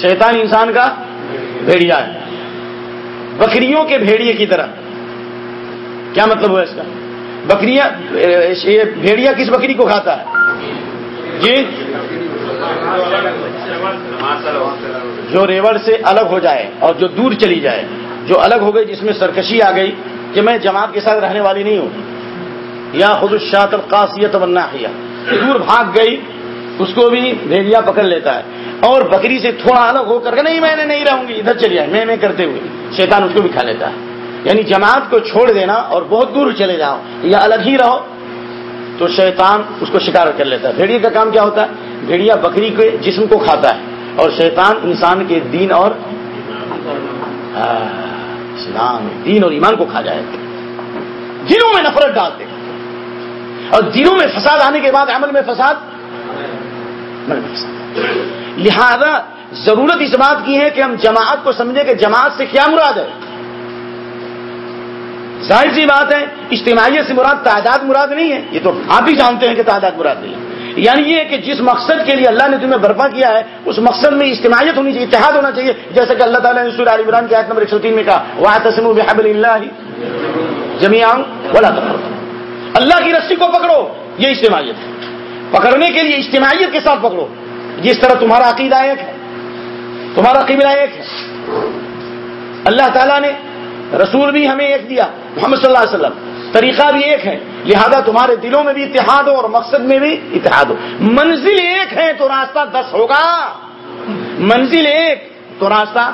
شیطان انسان کا بھیڑیا ہے. بکریوں کے بھیڑیے کی طرح. کیا مطلب ہوا اس کا؟ بکریاں، یہ بھیڑیا کس بکری کو کھاتا ہے؟ جی؟ جو ریوڑ سے الگ ہو جائے اور جو دور چلی جائے. جو الگ ہو گئی جس میں سرکشی آ گئی کہ میں جماعت کے ساتھ رہنے والی نہیں ہوں۔ یا خود الشاط القاصیت بننا دور بھاگ گئی، اس کو بھی بھیڑیا پکڑ لیتا ہے۔ اور بکری سے تھوڑا الگ ہو کر کے نہیں، میں نے نہیں رہوں گی، ادھر چلی جائے میں میں کرتے ہوئے شیطان اس کو بھی کھا لیتا ہے۔ یعنی جماعت کو چھوڑ دینا اور بہت دور چلے جاؤ، یا الگ ہی رہو۔ تو شیطان اس کو شکار کر لیتا ہے۔ بھیڑیا کا کام کیا ہوتا ہے؟ بھیڑیا بکری کے جسم کو کھاتا ہے اور شیطان انسان کے دین اور ہاں۔ اسلام دین اور ایمان کو کھا جائے۔ دنوں میں نفرت ڈالتے اور دنوں میں فساد آنے کے بعد عمل میں فساد۔ لہذا ضرورت اس بات کی ہے کہ ہم جماعت کو سمجھیں کہ جماعت سے کیا مراد ہے۔ ظاہر سی بات ہے، اجتماعیت سے مراد تعداد مراد نہیں ہے۔ یہ تو آپ بھی جانتے ہیں کہ تعداد مراد نہیں ہے۔ یعنی یہ کہ جس مقصد کے لیے اللہ نے تمہیں برپا کیا ہے، اس مقصد میں اجتماعیت ہونی چاہیے، اتحاد ہونا چاہیے۔ جیسا کہ اللہ تعالیٰ نے سورہ علی عمران کی آیت نمبر ایک سو تین میں کہا وہ تسم بحب اللہ جمیان ولا اللہ کی رسی کو پکڑو، یہ اجتماعیت ہے۔ پکڑنے کے لیے اجتماعیت کے ساتھ پکڑو۔ جس طرح تمہارا عقیدہ ایک ہے، تمہارا قبلہ ایک ہے۔ اللہ تعالیٰ نے رسول بھی ہمیں ایک دیا، محمد صلی اللہ علیہ وسلم۔ طریقہ بھی ایک ہے، لہذا تمہارے دلوں میں بھی اتحاد ہو اور مقصد میں بھی اتحاد ہو۔ منزل ایک ہے تو راستہ دس ہوگا۔ منزل ایک تو راستہ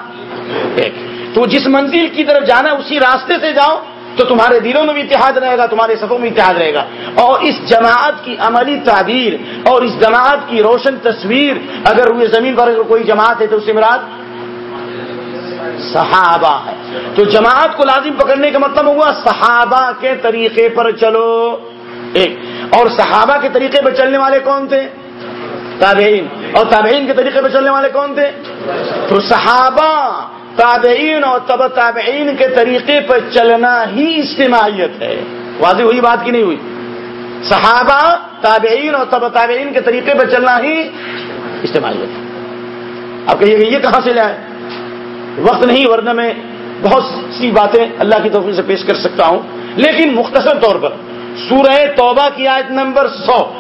ایک۔ تو جس منزل کی طرف جانا اسی راستے سے جاؤ تو تمہارے دلوں میں بھی اتحاد رہے گا، تمہارے صفوں میں اتحاد رہے گا۔ اور اس جماعت کی عملی تعبیر اور اس جماعت کی روشن تصویر اگر ہوئے زمین پر اگر کوئی جماعت ہے تو اس سے مراد صحابہ ہے۔ تو جماعت کو لازم پکڑنے کا مطلب ہوا صحابہ کے طریقے پر چلو۔ ایک، اور صحابہ کے طریقے پر چلنے والے کون تھے؟ تابعین۔ اور تابعین کے طریقے پر چلنے والے کون تھے؟ تو صحابہ، تابعین، اور تب تابعین کے طریقے پر چلنا ہی اجتماعیت ہے۔ واضح ہوئی بات کی نہیں ہوئی؟ صحابہ، تابعین، اور تب تابعین کے طریقے پر چلنا ہی اجتماعیت ہے۔ آپ کہیے کہ یہ کہاں سے لائے وقت نہیں، ورنہ میں بہت سی باتیں اللہ کی توفیق سے پیش کر سکتا ہوں۔ لیکن مختصر طور پر، سورہ توبہ کی آیت نمبر سو۔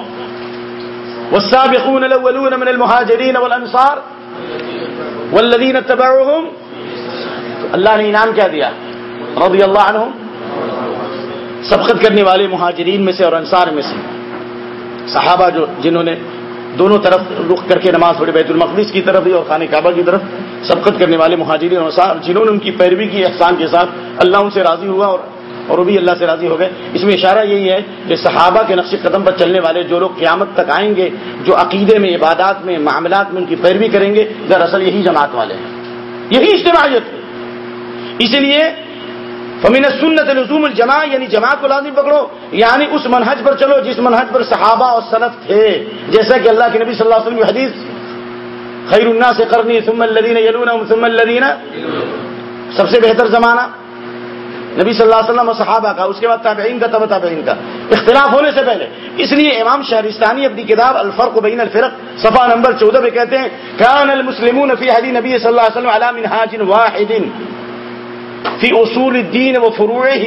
والسابقون الاولون من المہاجرین والانصار والذین اتبعوهم۔ اللہ نے انعام کیا دیا۔ رضی اللہ عنہم۔ سبقت کرنے والے مہاجرین میں سے اور انصار میں سے۔ صحابہ جو، جنہوں نے دونوں طرف رخ کر کے نماز پڑھی، بیت المقدس کی طرف بھی اور خانہ کعبہ کی طرف۔ سبقت کرنے والے مہاجرین اور جنہوں نے ان کی پیروی کی احسان کے ساتھ اللہ ان سے راضی ہوا اور اور وہ بھی اللہ سے راضی ہو گئے۔ اس میں اشارہ یہی ہے کہ صحابہ کے نقش قدم پر چلنے والے جو لوگ قیامت تک آئیں گے، جو عقیدے میں، عبادات میں، معاملات میں ان کی پیروی کریں گے، دراصل یہی جماعت والے ہیں۔ یہی اجتماعیت۔ اسی لیے فمین سنت رسوم الجماع یعنی جماعت کو لازم پکڑو یعنی اس منہج پر چلو جس منہج پر صحابہ اور صنف تھے۔ جیسا کہ اللہ کے نبی صلی اللہ علیہ وسلم حدیث خیر اللہ سے کرنی ثم الذین یلون ثم الذین سب سے بہتر زمانہ نبی صلی اللہ علیہ وسلم اور صحابہ کا، اس کے بعد تابعین کا، تب تابعین کا۔ اختلاف ہونے سے پہلے، اس لیے امام شہرستانی اپنی کتاب الفرق بین الفرق صفحہ نمبر چودہ پہ کہتے ہیں، کان المسلمون فی حدی نبی صلی اللہ علیہ وسلم علی منہاج واحد فی اصول الدین و فروعه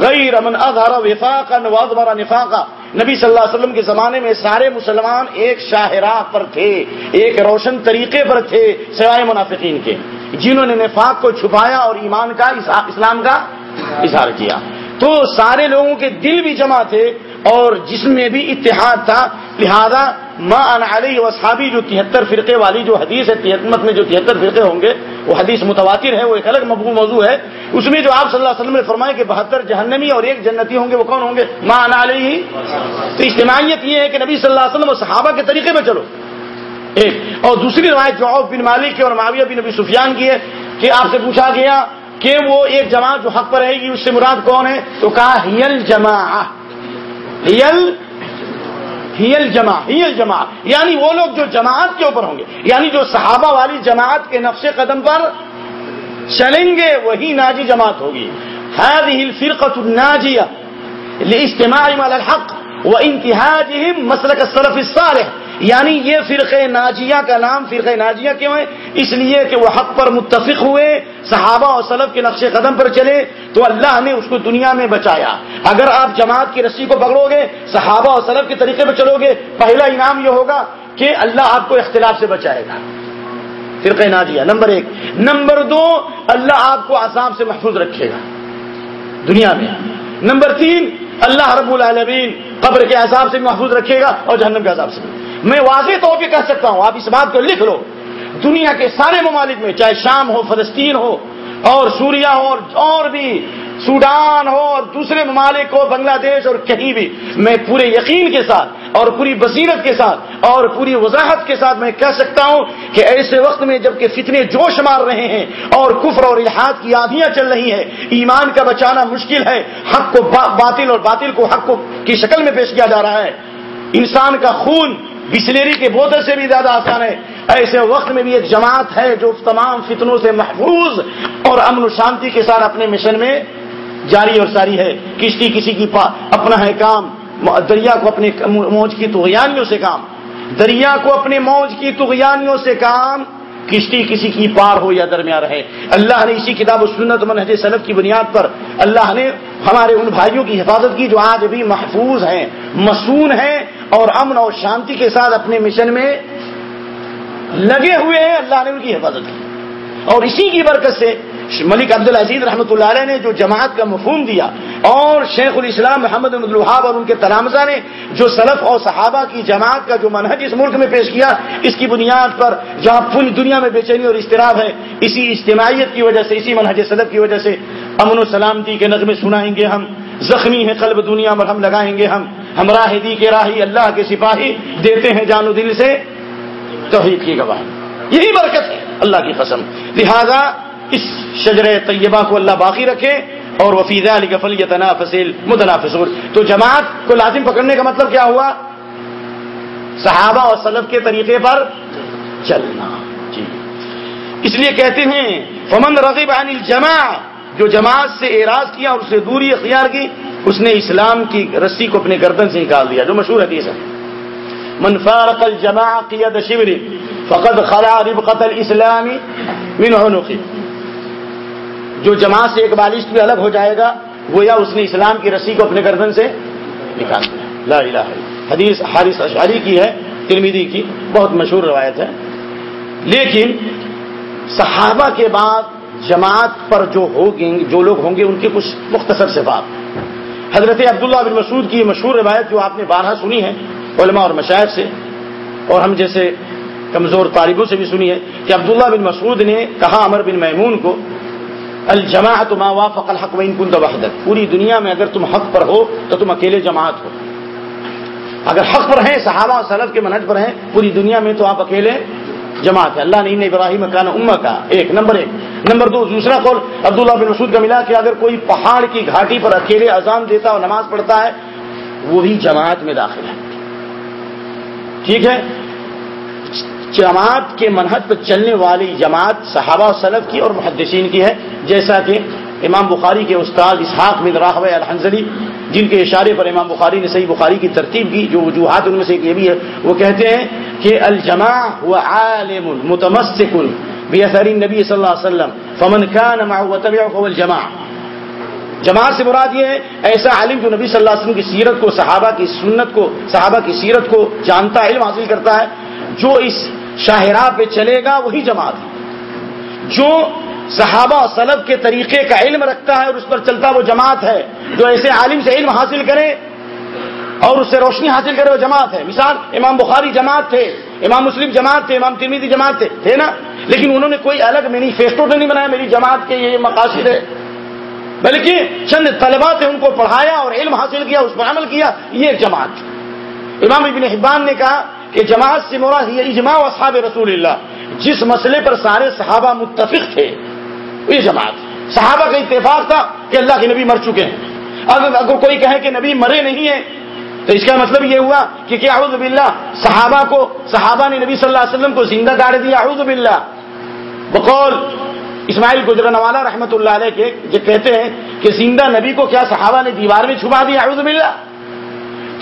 غیر من اظہر وفاقا واظہر نفاقا۔ نبی صلی اللہ علیہ وسلم کے زمانے میں سارے مسلمان ایک شاہراہ پر تھے، ایک روشن طریقے پر تھے، سوائے منافقین کے۔ جنہوں نے نفاق کو چھپایا اور ایمان کا، اسلام کا اظہار کیا۔ تو سارے لوگوں کے دل بھی جمع تھے۔ اور جسم میں بھی اتحاد تھا، لہذا ماں علی وصحابی جو تہتر فرقے والی جو حدیث ہے تہتمت میں جو تہتر فرقے ہوں گے، وہ حدیث متواتر ہے، وہ ایک الگ مبو موضوع ہے۔ اس میں جو آپ صلی اللہ علیہ وسلم نے فرمایا کہ بہتر جہنمی اور ایک جنتی ہوں گے، وہ کون ہوں گے؟ ماں علیہ۔ تو اجتماعیت یہ ہے کہ نبی صلی اللہ علیہ وسلم اور صحابہ کے طریقے میں چلو۔ ایک۔ اور دوسری روایت جو بن مالک کی اور معاویہ بن نبی سفیان کی ہے کہ آپ سے پوچھا گیا کہ وہ ایک جماعت جو حق پر رہے گی، اس سے مراد کون ہے؟ تو کہا ہیل جمع ہیل ہیل جمع ہیل جمع۔ یعنی وہ لوگ جو جماعت کے اوپر ہوں گے یعنی جو صحابہ والی جماعت کے نقش قدم پر چلیں گے، وہی ناجی جماعت ہوگی۔ هذه الفرقة الناجية لاجتماعهم على الحق وانتهاجهم مسلك السلف الصالح۔ یعنی یہ فرقہ ناجیہ کا نام فرقہ ناجیہ کیوں ہے؟ اس لیے کہ وہ حق پر متفق ہوئے، صحابہ اور سلف کے نقش قدم پر چلے، تو اللہ نے اس کو دنیا میں بچایا۔ اگر آپ جماعت کی رسی کو پکڑو گے، صحابہ اور سلف کے طریقے پہ چلو گے، پہلا انعام یہ ہوگا کہ اللہ آپ کو اختلاف سے بچائے گا۔ فرقہ ناجیہ، نمبر ایک۔ نمبر دو، اللہ آپ کو عذاب سے محفوظ رکھے گا۔ دنیا میں۔ نمبر تین، اللہ رب العالمین قبر کے عذاب سے محفوظ رکھے گا اور جہنم کے عذاب سے۔ میں واضح طور پہ کہہ سکتا ہوں، آپ اس بات کو لکھ لو۔ دنیا کے سارے ممالک میں، چاہے شام ہو، فلسطین ہو، اور سوریا ہو، اور بھی، سوڈان ہو، اور دوسرے ممالک ہو، بنگلہ دیش اور کہیں بھی، میں پورے یقین کے ساتھ اور پوری بصیرت کے ساتھ اور پوری وضاحت کے ساتھ میں کہہ سکتا ہوں کہ ایسے وقت میں جبکہ فتنے جوش مار رہے ہیں اور کفر اور الحاد کی آدھیاں چل رہی ہیں، ایمان کا بچانا مشکل ہے، حق کو باطل اور باطل کو حق کو کی شکل میں پیش کیا جا رہا ہے۔ انسان کا خون بسلری کے بوتل سے بھی زیادہ آسان ہے۔ ایسے وقت میں بھی ایک جماعت ہے جو تمام فتنوں سے محفوظ اور امن و شانتی کے ساتھ اپنے مشن میں جاری اور ساری ہے۔ کشتی کسی کی اپنا ہے کام دریا کو اپنے موج کی تغیانیوں سے کام۔ دریا کو اپنے موج کی تغیانیوں سے کام۔ کشتی کسی کی پار ہو یا درمیان رہے۔ اللہ نے اسی کتاب و سنت منہج سلف کی بنیاد پر اللہ نے ہمارے ان بھائیوں کی حفاظت کی جو آج بھی محفوظ ہیں مصون ہیں اور امن اور شانتی کے ساتھ اپنے مشن میں لگے ہوئے ہیں۔ اللہ نے ان کی حفاظت کی۔ اور اسی کی برکت سے ملک عبد العزیز رحمۃ اللہ علیہ نے جو جماعت کا مفہوم دیا اور شیخ الاسلام محمد الحاب اور ان کے تلامزہ نے جو سلف اور صحابہ کی جماعت کا جو منہج اس ملک میں پیش کیا، اس کی بنیاد پر جہاں پوری دنیا میں بے چینی اور استراب ہے، اسی اجتماعیت کی وجہ سے، اسی منہج سلف کی وجہ سے امن و سلامتی کے نظمیں سنائیں گے ہم، زخمی ہے قلب دنیا پر ہم لگائیں گے ہم ہم راہ دی کے راہی اللہ کے سپاہی دیتے ہیں جان و دل سے، توحید کی گواہی۔ یہی برکت ہے، اللہ کی قسم۔ لہذا اس شجر طیبہ کو اللہ باقی رکھے اور وفیدہ علی گفل یتنا فصیل متنافسور تو جماعت کو لازم پکڑنے کا مطلب کیا ہوا؟ صحابہ اور سلب کے طریقے پر چلنا۔ جی۔ اس لیے کہتے ہیں، فمن رغیب عن الجماع، جو جماعت سے اعراض کیا اور اس سے دوری اختیار کی، اس نے اسلام کی رسی کو اپنے گردن سے نکال دیا، جو مشہور حدیث ہے۔ من فارق الجماع قید شبر، فقد خلع ربقت الاسلام من عنقه۔ جو جماعت سے ایک بالش بھی الگ ہو جائے گا وہ یا اس نے اسلام کی رسی کو اپنے گردن سے نکال دیا۔ لا الہ حدیث حارث اشعری کی ہے ترمیدی کی، بہت مشہور روایت ہے۔ لیکن صحابہ کے بعد جماعت پر جو ہوگیں جو لوگ ہوں گے، ان کے کچھ مختصر صفات حضرت عبداللہ بن مسعود کی مشہور روایت جو آپ نے بارہ سنی ہے، علماء اور مشاعر سے، اور ہم جیسے کمزور طالبوں سے بھی سنی ہے کہ عبداللہ بن مسعود نے کہا امر بن میمون کو الجماعت ما وافق الحق وان كنت وحدك. پوری دنیا میں اگر تم حق پر ہو تو تم اکیلے جماعت ہو. اگر حق پر ہیں، صحابہ و سلف کے منہج پر ہیں، پوری دنیا میں تو آپ اکیلے جماعت ہے اللہ نے ابراہیم کان اما کا، ایک، نمبر ایک. نمبر دو، دوسرا قول، عبداللہ بن مسعود کا ملا کہ اگر کوئی پہاڑ کی گھاٹی پر اکیلے اذان دیتا اور نماز پڑھتا ہے، وہ بھی جماعت میں داخل ہے. ٹھیک ہے؟ جماعت کے منحط پر چلنے والی جماعت صحابہ سلف کی اور محدثین کی ہے۔ جیسا کہ امام بخاری کے استاد اسحاق بن راہو الحنزلی جن کے اشارے پر امام بخاری نے صحیح بخاری کی ترتیب کی، جو وجوہات ان میں سے ایک یہ بھی ہے، وہ کہتے ہیں کہ الجماع و عالم متمسک بثر نبی صلی اللہ علیہ وسلم، فمن كان معه وتبعه الجماع۔ جماعت سے مراد یہ ہے، ایسا عالم جو نبی صلی اللہ علیہ وسلم کی سیرت کو، صحابہ کی سنت کو، صحابہ کی سیرت کو جانتا، علم حاصل کرتا ہے، جو اس شاہراہ پہ چلے گا، وہی جماعت۔ ہے جو صحابہ سلب کے طریقے کا علم رکھتا ہے اور اس پر چلتا وہ جماعت ہے، جو ایسے عالم سے علم حاصل کرے اور اس سے روشنی حاصل کرے وہ جماعت ہے۔ مثال، امام بخاری جماعت تھے، امام مسلم جماعت تھے، امام ترمیدی جماعت تھے تھے نا؟ لیکن انہوں نے کوئی الگ مینیفیسٹو تو نہیں بنایا، میری جماعت کے یہ مقاصد ہے۔ بلکہ چند طلبا سے ان کو پڑھایا اور علم حاصل کیا، اس پر عمل کیا، یہ ایک جماعت۔ امام ابن حبان نے کہا کہ جماعت سے مراد یہ اجماع و اصحاب رسول اللہ۔ جس مسئلے پر سارے صحابہ متفق تھے، یہ جماعت۔ صحابہ کا اتفاق تھا کہ اللہ کے نبی مر چکے ہیں۔ اگر اگر کوئی کہے کہ نبی مرے نہیں ہیں، تو اس کا مطلب یہ ہوا کہ کیا اعوذ باللہ، صحابہ کو، صحابہ نے نبی صلی اللہ علیہ وسلم کو زندہ گاڑ دیا۔ اعوذ باللہ۔ بقول اسماعیل گجر نوالا رحمۃ اللہ علیہ کے جو کہتے ہیں کہ زندہ نبی کو کیا صحابہ نے دیوار میں چھپا دیا؟ اعوذ باللہ۔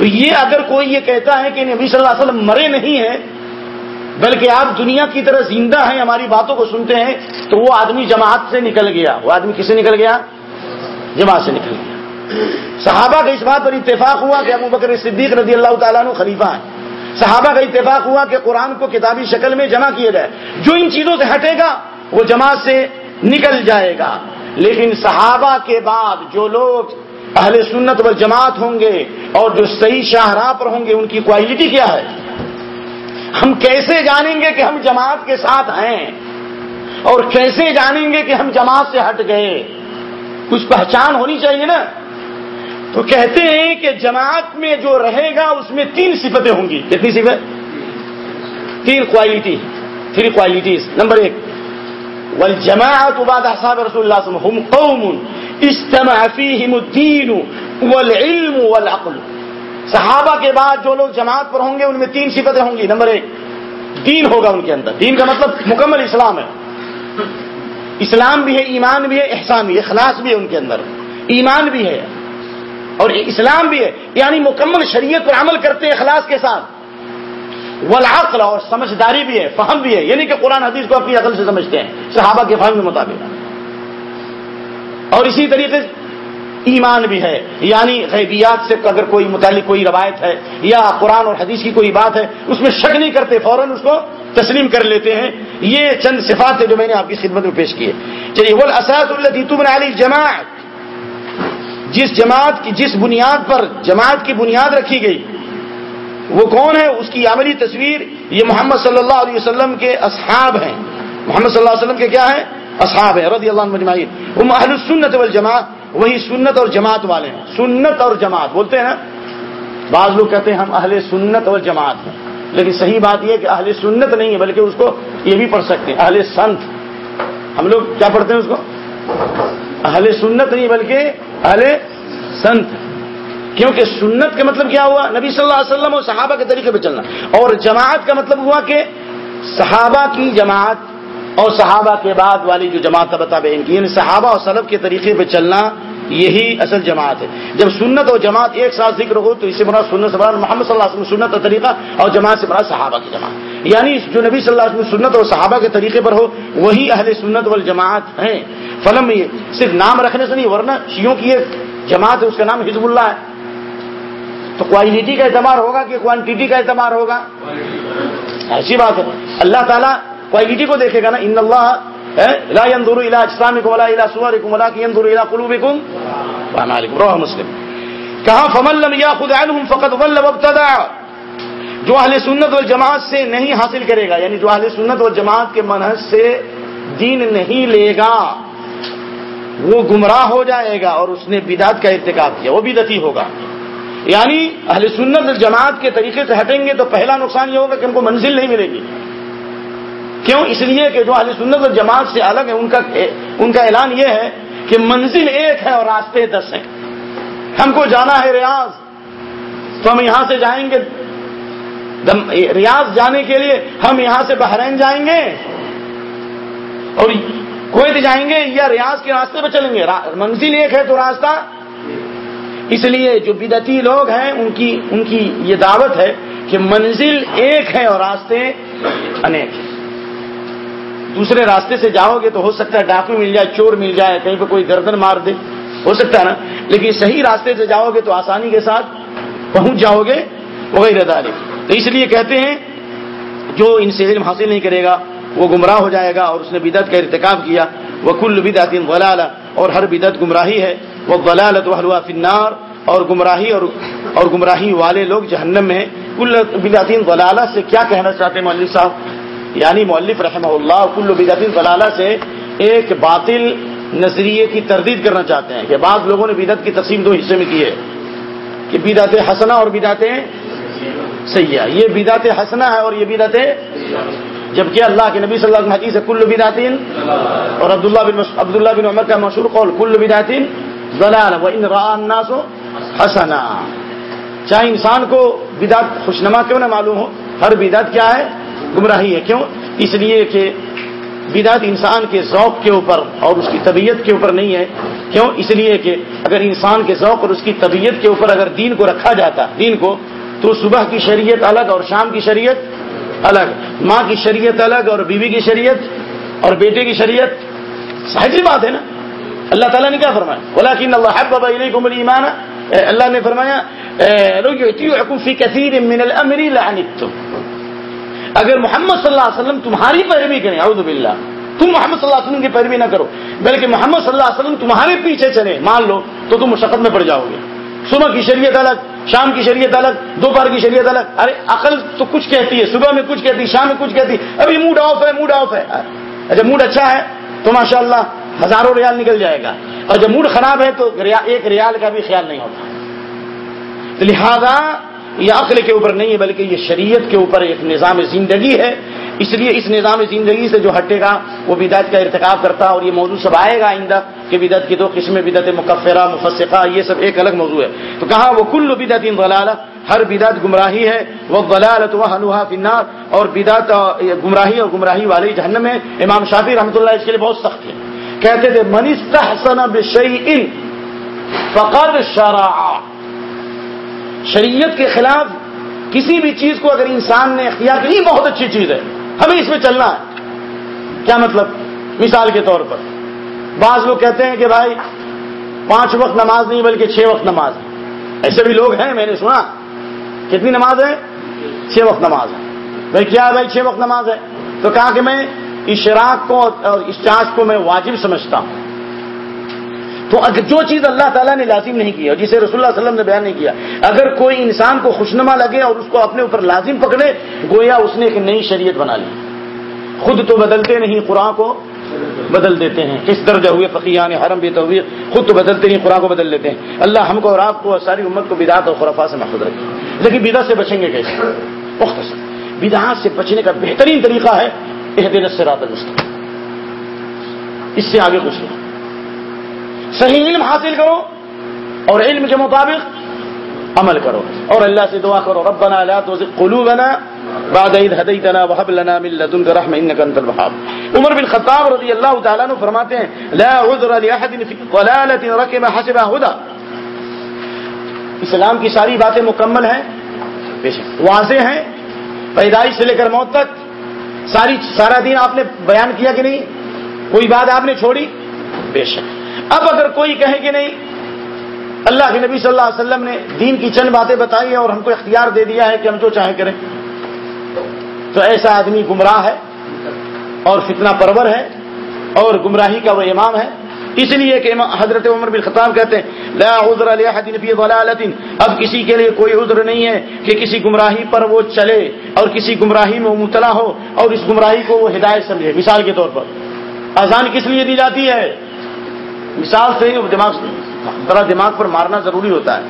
تو یہ اگر کوئی یہ کہتا ہے کہ نبی صلی اللہ علیہ وسلم مرے نہیں ہیں، بلکہ آپ دنیا کی طرح زندہ ہیں، ہماری باتوں کو سنتے ہیں، تو وہ آدمی جماعت سے نکل گیا۔ وہ آدمی کس سے نکل گیا؟ جماعت سے نکل گیا۔ صحابہ کا اس بات پر اتفاق ہوا کہ ابو بکر صدیق رضی اللہ تعالیٰ عنہ خلیفہ ہیں۔ صحابہ کا اتفاق ہوا کہ قرآن کو کتابی شکل میں جمع کیے جائے۔ جو ان چیزوں سے ہٹے گا، وہ جماعت سے نکل جائے گا۔ لیکن صحابہ کے بعد جو لوگ اہل سنت و جماعت ہوں گے اور جو صحیح شاہراہ پر ہوں گے، ان کی کوالٹی کیا ہے؟ ہم کیسے جانیں گے کہ ہم جماعت کے ساتھ ہیں؟ اور کیسے جانیں گے کہ ہم جماعت سے ہٹ گئے؟ کچھ پہچان ہونی چاہیے نا؟ تو کہتے ہیں کہ جماعت میں جو رہے گا، اس میں تین صفتیں ہوں گی۔ کتنی صفت؟ تین کوالٹی تھری کوالٹیز نمبر ایک والجماعت بعد اصحاب رسول اللہ صلی اللہ علیہ وسلم هم قوم اجتمع فيهم الدين والعلم والعقل۔ صحابہ کے بعد جو لوگ جماعت پر ہوں گے، ان میں تین صفتیں ہوں گی۔ نمبر ایک، دین ہوگا ان کے اندر۔ دین کا مطلب مکمل اسلام ہے۔ اسلام بھی ہے، ایمان بھی ہے، احسان بھی ہے، اخلاص بھی ہے ان کے اندر۔ ایمان بھی ہے۔ اور اسلام بھی ہے یعنی مکمل شریعت پر عمل کرتے ہیں اخلاص کے ساتھ۔ والعقل اور سمجھداری بھی ہے، فہم بھی ہے۔ یعنی کہ قرآن حدیث کو اپنی عقل سے سمجھتے ہیں، صحابہ کے فہم کے مطابق۔ اور اسی طریقے سے ایمان بھی ہے یعنی غیبیات سے اگر کوئی متعلق کوئی روایت ہے یا قرآن اور حدیث کی کوئی بات ہے، اس میں شک نہیں کرتے، فوراً اس کو تسلیم کر لیتے ہیں۔ یہ چند صفات ہے جو میں نے آپ کی خدمت میں پیش کیے۔ چلیے وہ اساط اللہ علی جماعت جس جماعت کی، جس بنیاد پر جماعت کی بنیاد رکھی گئی، وہ کون ہے؟ اس کی عملی تصویر یہ محمد صلی اللہ علیہ وسلم کے اصحاب ہیں۔ محمد صلی اللہ علیہ وسلم کے کیا ہیں؟ اصحاب ہیں رضی اللہ عنہ مجمعین وہ محل السنت والجماعت وہی سنت اور جماعت والے ہیں۔ سنت اور جماعت، بولتے ہیں نا؟ بعض لوگ کہتے ہیں ہم اہل سنت اور جماعت ہیں۔ لیکن صحیح بات یہ کہ اہل سنت نہیں ہے، بلکہ اس کو یہ بھی پڑھ سکتے ہیں۔ اہل سنت۔ ہم لوگ کیا پڑھتے ہیں اس کو؟ اہل سنت نہیں، بلکہ اہل سنت۔ کیونکہ سنت کا مطلب کیا ہوا؟ نبی صلی اللہ علیہ وسلم اور صحابہ کے طریقے پہ چلنا۔ اور جماعت کا مطلب ہوا کہ صحابہ کی جماعت اور صحابہ کے بعد والی جو جماعت بتا ان کی یعنی صحابہ اور سلب کے طریقے پہ چلنا یہی اصل جماعت ہے۔ جب سنت اور جماعت ایک ساتھ ذکر ہو تو اس سے مراد سنت سے مراد محمد صلی اللہ علیہ وسلم سنت اور طریقہ اور جماعت سے مراد صحابہ کی جماعت۔ یعنی جو نبی صلی اللہ علیہ وسلم سنت اور صحابہ کے طریقے پر ہو، وہی اہل سنت والجماعت ہیں۔ فلم یہ صرف نام رکھنے سے نہیں، ورنہ شیوں کی ایک جماعت ہے، اس کا نام حزب اللہ ہے۔ تو کوالٹی کا اعتبار ہوگا کہ کوانٹٹی کا اعتبار ہوگا۔ ایسی بات ہے۔ اللہ تعالیٰ کوالٹی کو دیکھے گا نا، ان اللہ لا ينظر الى اجسامكم ولا الى صوركم ولكن ينظر الى قلوبكم رواه مسلم. کہا، فمن لم ياخذ عنهم فقد ضل وابتدع. جو اہل سنت والجماعت سے نہیں حاصل کرے گا یعنی جو اہل سنت والجماعت کے منحص سے دین نہیں لے گا، وہ گمراہ ہو جائے گا اور اس نے بدعت کا ارتکاب کیا، وہ بدعتی ہوگا۔ یعنی اہل سنت والجماعت کے طریقے سے ہٹیں گے تو پہلا نقصان یہ ہوگا کہ ان کو منزل نہیں ملے گی۔ کیوں؟ اس لیے کہ جو اہل سنت اور جماعت سے الگ ہے ان کا ان کا اعلان یہ ہے کہ منزل ایک ہے اور راستے دس ہیں۔ ہم کو جانا ہے ریاض۔ تو ہم یہاں سے جائیں گے۔ ریاض جانے کے لیے ہم یہاں سے بحرین جائیں گے۔ اور کویت جائیں گے یا ریاض کے راستے پہ چلیں گے۔ منزل ایک ہے تو راستہ۔ اس لیے جو بدتی لوگ ہیں، ان کی ان کی یہ دعوت ہے کہ منزل ایک ہے اور راستے انیک ہیں۔ دوسرے راستے سے جاؤ گے تو ہو سکتا ہے ڈاکو مل جائے، چور مل جائے، کہیں پہ کوئی گردن مار دے، ہو سکتا ہے نا؟ لیکن صحیح راستے سے جاؤ گے تو آسانی کے ساتھ پہنچ جاؤ گے وغیرہ داری تو اس لیے کہتے ہیں، جو ان سے علم حاصل نہیں کرے گا، وہ گمراہ ہو جائے گا اور اس نے بدعت کا ارتکاب کیا۔ وہ کل بدعت غلال اور ہر بدعت گمراہی ہے۔ وہ غلالت و فنار اور گمراہی اور اور گمراہی والے لوگ جہنم میں کل بدعتین غلالہ سے کیا کہنا چاہتے ہیں مولوی صاحب؟ یعنی مولف رحمہ اللہ کل بدعت ضلالہ سے ایک باطل نظریے کی تردید کرنا چاہتے ہیں کہ بعض لوگوں نے بدعت کی تقسیم دو حصے میں کی ہے کہ بدعت حسنا اور بدعت سیاح یہ بدعت حسنا ہے اور یہ بدعت جبکہ اللہ کے نبی صلی اللہ علیہ حدیث ہے، کل بداتین اور عبداللہ بن عبداللہ بن عمر کا مشہور قول، کل بداتین ضلال و ان الناس حسنا۔ چاہے انسان کو بدعت خوشنما کیوں نہ معلوم ہو، ہر بدعت کیا ہے؟ گمراہی ہے۔ کیوں؟ اس لیے کہ بدعت انسان کے ذوق کے اوپر اور اس کی طبیعت کے اوپر نہیں ہے۔ کیوں؟ اس لیے کہ اگر انسان کے ذوق اور اس کی طبیعت کے اوپر اگر دین کو رکھا جاتا، دین کو، تو صبح کی شریعت الگ اور شام کی شریعت الگ۔ ماں کی شریعت الگ اور بیوی کی شریعت اور بیٹے کی شریعت۔ سہجی بات ہے نا؟ اللہ تعالیٰ نے کیا فرمایا؟ بولا کہ اللہ بابا ایمان اللہ نے فرمایا اگر محمد صلی اللہ علیہ وسلم تمہاری پیروی کریں، اعوذ باللہ، تم محمد صلی اللہ علیہ وسلم کی پیروی نہ کرو، بلکہ محمد صلی اللہ علیہ وسلم تمہارے پیچھے چلے مان لو تو تم مشقت میں پڑ جاؤ گے۔ صبح کی شریعت الگ، شام کی شریعت الگ، دوپہر کی شریعت الگ۔ ارے، عقل تو کچھ کہتی ہے، صبح میں کچھ کہتی ہے شام میں کچھ کہتی ہے ابھی موڈ آف ہے موڈ آف ہے۔ اچھا موڈ اچھا ہے تو ماشاء اللہ ہزاروں ریال نکل جائے گا۔ اور جب موڈ خراب ہے تو ایک ریال کا بھی خیال نہیں ہوتا۔ لہذا یہ عقل کے اوپر نہیں ہے، بلکہ یہ شریعت کے اوپر ایک نظام زندگی ہے۔ اس لیے اس نظام زندگی سے جو ہٹے گا، وہ بدعت کا ارتکاب کرتا اور یہ موضوع سب آئے گا آئندہ کہ بدعت کی دو قسمیں، بدعت مکفرہ، مفسقہ، یہ سب ایک الگ موضوع ہے۔ تو کہا، وہ کل بدعت ضلالہ، ہر بدعت گمراہی ہے۔ وہ غلالت وہ حلوحا فنار اور بدعت گمراہی اور گمراہی والی جہنم میں امام شافی رحمۃ اللہ اس کے لیے بہت سخت ہے کہتے تھے منیستحسن بشیء فقد شرع. شریعت کے خلاف کسی بھی چیز کو اگر انسان نے اختیار کی بہت اچھی چیز ہے۔ ہمیں اس میں چلنا ہے۔ کیا مطلب؟ مثال کے طور پر۔ بعض لوگ کہتے ہیں کہ بھائی، پانچ وقت نماز نہیں، بلکہ چھ وقت نماز۔ ہے ایسے بھی لوگ ہیں، میں نے سنا۔ کتنی نماز ہے چھ وقت نماز ہے بھائی، کیا ہے بھائی، چھ وقت نماز ہے؟ تو کہا کہ میں اشراق کو اور اسٹاس کو میں واجب سمجھتا ہوں۔ تو اگر جو چیز اللہ تعالیٰ نے لازم نہیں کیا جسے رسول اللہ علیہ وسلم نے بیان نہیں کیا، اگر کوئی انسان کو خوشنما لگے اور اس کو اپنے اوپر لازم پکڑے، گویا اس نے ایک نئی شریعت بنا لی۔ خود تو بدلتے نہیں، قرآن کو بدل دیتے ہیں۔ کس درجہ ہوئے فقیان حرم بھی تو خود تو بدلتے نہیں، قرآن کو بدل لیتے ہیں۔ اللہ ہم کو اور آپ کو ساری امت کو بدعت اور خرافا سے محفوظ رکھے۔ لیکن بدعت سے بچیں گے کیسے؟ مختصر۔ بدعت سے بچنے کا بہترین طریقہ ہے احدین سے رات اس سے آگے کچھ نہیں۔ صحیح علم حاصل کرو اور علم کے مطابق عمل کرو اور اللہ سے دعا کرو، ربنا لا تزغ قلوبنا بعد اذ هديتنا وهب لنا من لدنك رحمه انك انت الوهاب. عمر بن خطاب رضی اللہ تعالی عنہ فرماتے ہیں، لا عذر لاحد في ضلاله ركب حسب هدى. اسلام کی ساری باتیں مکمل ہیں؟ واضح ہیں؟ پیدائش سے لے کر موت تک ساری سارا دین آپ نے بیان کیا کہ نہیں؟ کوئی بات آپ نے چھوڑی؟ بے شک۔ اب اگر کوئی کہے کہ نہیں، اللہ کے نبی صلی اللہ علیہ وسلم نے دین کی چند باتیں بتائی ہیں اور ہم کو اختیار دے دیا ہے کہ ہم جو چاہیں کریں۔ تو ایسا آدمی گمراہ ہے اور فتنہ پرور ہے اور گمراہی کا وہ امام ہے۔ اس لیے کہ حضرت عمر بن خطاب کہتے ہیں، لا عذر فی ضلالت۔ اب کسی کے لیے کوئی عذر نہیں ہے کہ کسی گمراہی پر وہ چلے اور کسی گمراہی میں وہ مبتلا ہو اور اس گمراہی کو وہ ہدایت سمجھے۔ مثال کے طور پر، اذان کس لیے دی جاتی ہے؟ مثال سے دماغ ذرا دماغ پر مارنا ضروری ہوتا ہے۔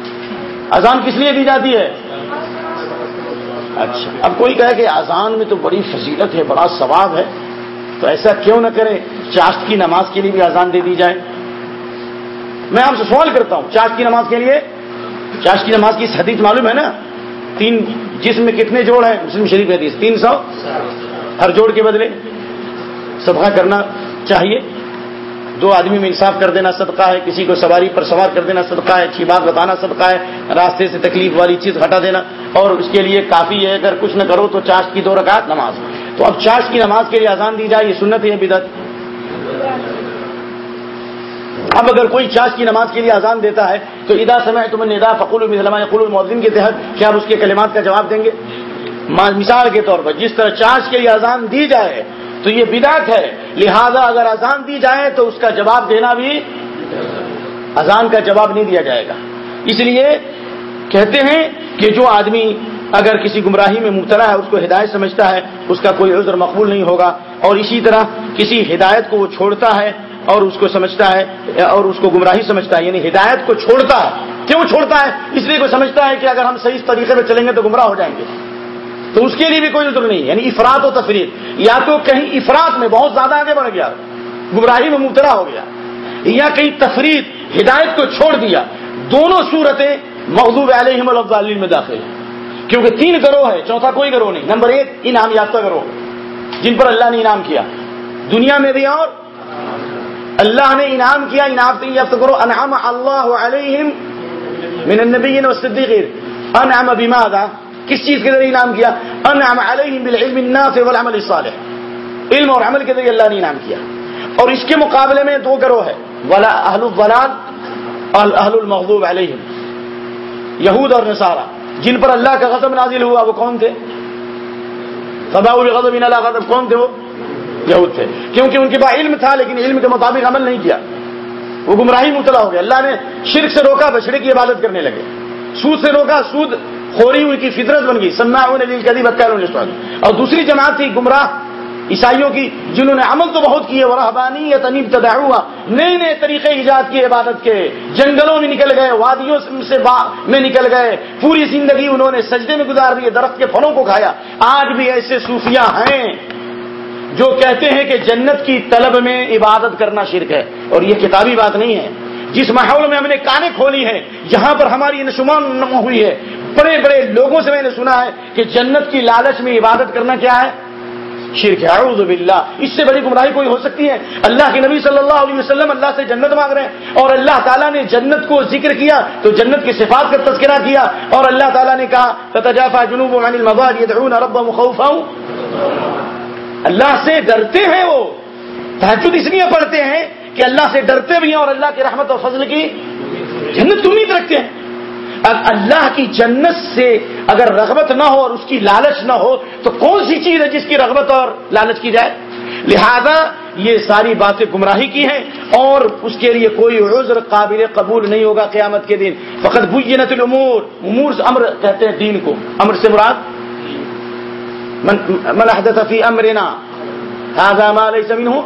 اذان کس لیے دی جاتی ہے؟ اچھا۔ اب کوئی کہے کہ اذان میں تو بڑی فضیلت ہے، بڑا ثواب ہے۔ تو ایسا کیوں نہ کرے، چاشت کی نماز کے لیے بھی اذان دے دی جائے۔ میں آپ سے سوال کرتا ہوں، چاشت کی نماز کے لیے؟ چاشت کی نماز کی حدیث معلوم ہے نا؟ تین جسم میں کتنے جوڑ ہیں؟ مسلم شریف حدیث، تین سو۔ ہر جوڑ کے بدلے۔ صدقہ کرنا چاہیے۔ دو آدمی میں انصاف کر دینا صدقہ ہے، کسی کو سواری پر سوار کر دینا صدقہ ہے، اچھی بات بتانا صدقہ ہے، راستے سے تکلیف والی چیز ہٹا دینا، اور اس کے لیے کافی ہے، اگر کچھ نہ کرو تو چاش کی دو رکعت نماز۔ تو اب چاش کی نماز کے لیے آزان دی جائے، یہ سنت ہے بدت اب اگر کوئی چاش کی نماز کے لیے آزان دیتا ہے، تو ادا سمے تم ندا فقول فقول المعدین کے تحت، کیا آپ اس کے کلمات کا جواب دیں گے؟ مثال کے طور پر جس طرح چاش کے لیے آزان دی جائے تو یہ بدعت ہے۔ لہذا اگر اذان دی جائے تو اس کا جواب دینا بھی اذان کا جواب نہیں دیا جائے گا۔ اس لیے کہتے ہیں کہ جو آدمی اگر کسی گمراہی میں مبتلا ہے، اس کو ہدایت سمجھتا ہے، اس کا کوئی عذر مقبول نہیں ہوگا۔ اور اسی طرح کسی ہدایت کو وہ چھوڑتا ہے اور اس کو سمجھتا ہے، اور اس کو گمراہی سمجھتا ہے یعنی ہدایت کو چھوڑتا ہے۔ کیوں چھوڑتا ہے؟ اس لیے کوئی سمجھتا ہے کہ اگر ہم صحیح طریقے میں چلیں گے تو گمراہ ہو جائیں گے۔ تو اس کے لیے بھی کوئی عذر نہیں یعنی افراد و تفریح یا تو کہیں افراد میں بہت زیادہ آگے بڑھ گیا، گمراہی میں مبتلا ہو گیا، یا کہیں تفریح ہدایت کو چھوڑ دیا۔ دونوں صورتیں موضوع علیہم الفظالین میں داخل ہیں۔ کیونکہ تین گروہ ہے چوتھا کوئی گروہ نہیں۔ نمبر ایک، انعام یافتہ گروہ۔ جن پر اللہ نے انعام کیا۔ دنیا میں بھی اور؟ اللہ نے انعام کیا، انعام یافتہ کرو انعام اللہ علیہم من النبیین والصدیقین۔ انعام بماذا؟ کس چیز کے ذریعے انعام کیا؟ انعام علیہم بالعلم النافع والعمل الصالح۔ علم اور عمل کے ذریعے اللہ نے انعام کیا۔ اور اس کے مقابلے میں دو گروہ ہے ولا اہل الضلال اور اہل المغضوب علیہم یہود اور نصارہ، جن پر اللہ کا غضب نازل ہوا، وہ کون تھے؟ غضب ان اللہ غضب کون تھے وہ؟ یہود تھے۔ کیونکہ ان کے پاس علم تھا، لیکن علم کے مطابق عمل نہیں کیا۔ وہ گمراہی مطلع ہو گیا اللہ نے شرک سے روکا، بچڑے کی عبادت کرنے لگے۔ سود سے روکا، سود خوری ان کی فطرت بن گئی. سنا اور دوسری جماعت تھی گمراہ عیسائیوں کی، جنہوں نے عمل تو بہت کیے رحبانی یا تنیب تدا ہوا نئے نئے طریقے ایجاد کیے عبادت کے. جنگلوں میں نکل گئے، وادیوں سے میں نکل گئے. پوری زندگی انہوں نے سجدے میں گزار دیے، درخت کے پھلوں کو کھایا. آج بھی ایسے صوفیاں ہیں جو کہتے ہیں کہ جنت کی طلب میں عبادت کرنا شرک ہے. اور یہ کتابی بات نہیں ہے. جس ماحول میں ہم نے کانیں کھولی ہیں جہاں پر ہماری نشمان ہوئی ہے. بڑے بڑے لوگوں سے میں نے سنا ہے کہ جنت کی لالچ میں عبادت کرنا کیا ہے؟ شرک اعوذ باللہ۔ اس سے بڑی گمراہی کوئی ہو سکتی ہے؟ اللہ کے نبی صلی اللہ علیہ وسلم اللہ سے جنت مانگ رہے ہیں اور اللہ تعالیٰ نے جنت کو ذکر کیا تو جنت کی صفات کا تذکرہ کیا اور اللہ تعالیٰ نے کہا جنوب اللہ سے ڈرتے ہیں وہ۔ تحجد اس لیے پڑھتے ہیں کہ اللہ سے ڈرتے بھی ہیں اور اللہ کی رحمت اور فضل کی جنت امید رکھتے ہیں۔ اللہ کی جنت سے اگر رغبت نہ ہو اور اس کی لالچ نہ ہو، تو کون سی چیز ہے جس کی رغبت اور لالچ کی جائے؟ لہذا یہ ساری باتیں گمراہی کی ہیں اور اس کے لیے کوئی عذر قابل قبول نہیں ہوگا قیامت کے دن۔ فقط بینت الامور۔ امور سے امر کہتے ہیں دین کو۔ امر سے مراد؟ من حدث فی امرنا۔ هذا ما ليس منه۔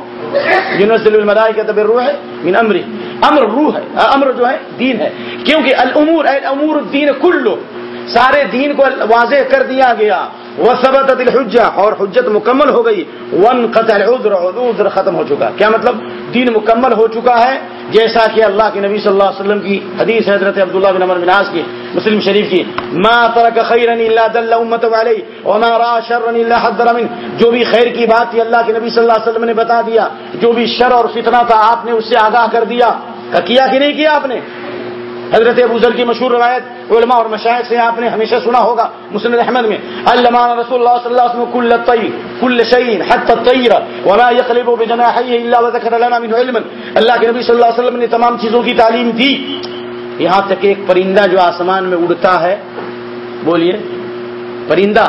ينزل الملائكه بالروح من امره۔ امر روح ہے ہاں، امر جو ہے، دین ہے۔ کیونکہ الامور الامور الدین کلو، سارے دین کو واضح کر دیا گیا۔ وہ سبت الحجہ، اور حجت مکمل ہو گئی۔ ون قطع ختم ہو چکا۔ کیا مطلب؟ دین مکمل ہو چکا ہے۔ جیسا کہ اللہ کے نبی صلی اللہ علیہ وسلم کی حدیث حضرت عبداللہ بن عمر بناز کی، مسلم شریف کی، ما ترک خیرا الا دل وما را شرا الا حذر جو بھی خیر کی بات تھی اللہ کے نبی صلی اللہ علیہ وسلم نے بتا دیا، جو بھی شر اور فتنہ تھا آپ نے اس سے آگاہ کر دیا کیا کہ نہیں کیا آپ نے؟ حضرت ابو ذر کی مشہور روایت، علماء اور مشاہد سے آپ نے ہمیشہ سنا ہوگا مسلم احمد میں، علمان رسول اللہ صلی اللہ علیہ وسلم کل الطیر کل شیء حتى الطیر وما يقلب بجناحيه الا وذكر لنا من علم. اللہ کے نبی صلی اللہ علیہ وسلم نے تمام چیزوں کی تعلیم دی۔ یہاں تک ایک پرندہ جو آسمان میں اڑتا ہے، بولیے، پرندہ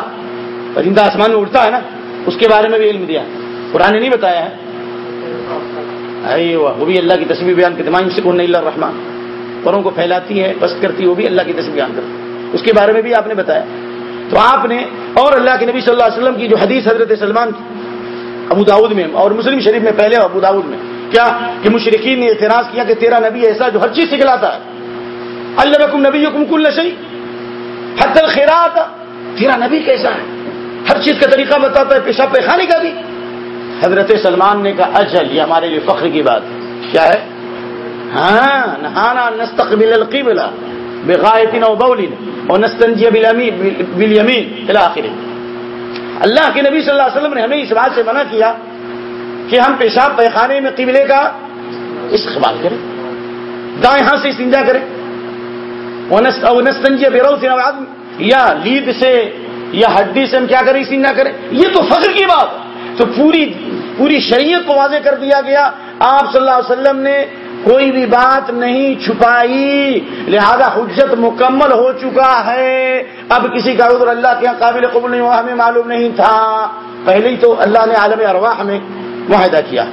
پرندہ آسمان میں اڑتا ہے نا، اس کے بارے میں بھی علم دیا۔ قرآن نے نہیں بتایا ہے۔ وہ بھی اللہ کی تصویر بیان کرتے تمام سے کون اللہ رحمان پروں کو پھیلاتی ہے، بس کرتی ہے، وہ بھی اللہ کی تصویر بیان کرتی اس کے بارے میں بھی آپ نے بتایا۔ تو آپ نے اور اللہ کے نبی صلی اللہ علیہ وسلم کی جو حدیث حضرت سلمان کی، ابو داود میں اور مسلم شریف میں پہلے ابو داود میں، کیا کہ مشرقین نے اعتراض کیا کہ تیرا نبی ایسا جو ہر چیز سکھلاتا ہے۔ اللہ رقم نبی حکم کل نشی حد الخیرات۔ تیرا نبی کیسا ہے؟ ہر چیز کا طریقہ بتاتا ہے، پیشاب پیخانے کا بھی۔ حضرت سلمان نے کہا، اجل، یہ ہمارے لیے فخر کی بات کیا ہے؟ ہاں نہانا نستقبل القبلہ بغایت و اور نستنجی بالیمین الاخر اللہ کے نبی صلی اللہ علیہ وسلم نے ہمیں اس بات سے منع کیا کہ ہم پیشاب پیخانے میں قبلے کا استقبال کریں، دائیں ہاتھ سے استنجا کریں۔ نستنجی بیرو سے یا لید سے، یا ہڈی سے ہم کیا کریں استنجا کریں۔ یہ تو فخر کی بات تو پوری پوری شریعت کو واضح کر دیا گیا۔ آپ صلی اللہ علیہ وسلم نے کوئی بھی بات نہیں چھپائی، لہذا حجت مکمل ہو چکا ہے۔ اب کسی کا عذر اللہ کے قابل قبول نہیں ہوا، ہمیں معلوم نہیں تھا۔ پہلے ہی تو اللہ نے عالم ارواح میں معاہدہ کیا۔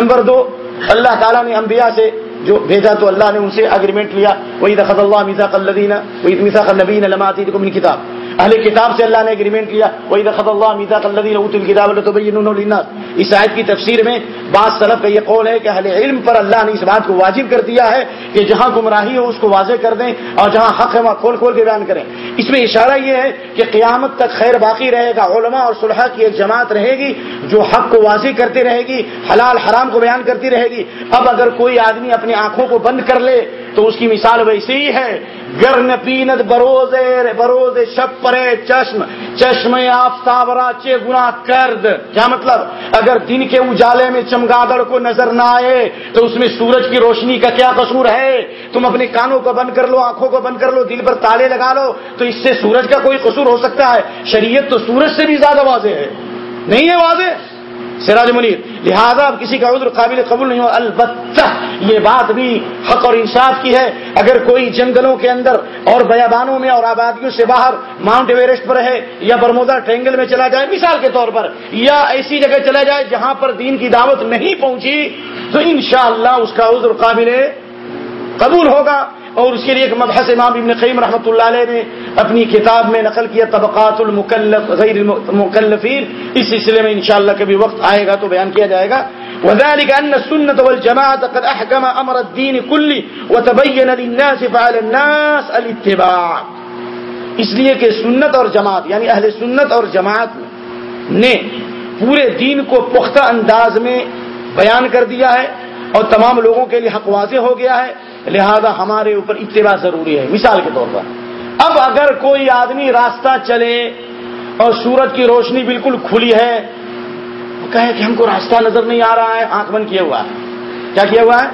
نمبر دو، اللہ تعالیٰ نے انبیاء سے جو بھیجا تو اللہ نے ان سے اگریمنٹ لیا۔ وہی دخل اللہ میزا قلدین وہی میزا قلبین علامات کتاب اہل کتاب سے اللہ نے اگریمنٹ کیا وہی رخت اللہ میتا کتاب اس آیت کی تفسیر میں بعض صنف کا یہ قول ہے کہ اہل علم پر اللہ نے اس بات کو واجب کر دیا ہے کہ جہاں گمراہی ہو اس کو واضح کر دیں اور جہاں حق ہے وہاں کھول کھول کے بیان کریں۔ اس میں اشارہ یہ ہے کہ قیامت تک خیر باقی رہے گا، علماء اور صلحہ کی ایک جماعت رہے گی جو حق کو واضح کرتی رہے گی، حلال حرام کو بیان کرتی رہے گی۔ اب اگر کوئی آدمی اپنی آنکھوں کو بند کر لے تو اس کی مثال ویسی ہی ہے۔ گرن پینت بروز بروز شپ پرے چشم چشم آفتاب چے گنا کرد۔ کیا مطلب؟ اگر دن کے اجالے میں چمگادڑ کو نظر نہ آئے، تو اس میں سورج کی روشنی کا کیا قصور ہے؟ تم اپنے کانوں کو بند کر لو، آنکھوں کو بند کر لو، دل پر تالے لگا لو، تو اس سے سورج کا کوئی قصور ہو سکتا ہے؟ شریعت تو سورج سے بھی زیادہ واضح ہے۔ نہیں ہے واضح؟ سراج منیر، لہذا اب کسی کا عذر قابل قبول نہیں ہو البتہ یہ بات بھی حق اور انصاف کی ہے۔ اگر کوئی جنگلوں کے اندر اور بیابانوں میں اور آبادیوں سے باہر ماؤنٹ ایوریسٹ پر ہے یا برمودا ٹرینگل میں چلا جائے، مثال کے طور پر، یا ایسی جگہ چلا جائے جہاں پر دین کی دعوت نہیں پہنچی، تو انشاءاللہ اس کا عذر قابل قبول ہوگا۔ اور اس کے لیے ایک مبحث امام ابن قیم رحمۃ اللہ علیہ نے اپنی کتاب میں نقل کیا طبقات المکلف غیر المکلفین۔ اس سلسلے میں انشاءاللہ کبھی وقت آئے گا تو بیان کیا جائے گا۔ وذلك ان السنه والجماعه قد احكم امر الدين كله وتبين للناس فعلى الناس الاتباع۔ اس لیے کہ سنت اور جماعت یعنی اہل سنت اور جماعت نے پورے دین کو پختہ انداز میں بیان کر دیا ہے اور تمام لوگوں کے لیے حق واضح ہو گیا ہے۔ لہذا ہمارے اوپر اتباع ضروری ہے۔ مثال کے طور پر، اب اگر کوئی آدمی راستہ چلے اور سورج کی روشنی بالکل کھلی ہے، وہ کہے کہ ہم کو راستہ نظر نہیں آ رہا ہے، آنکھ بند کیا ہوا ہے؟ کیا کیا ہوا ہے؟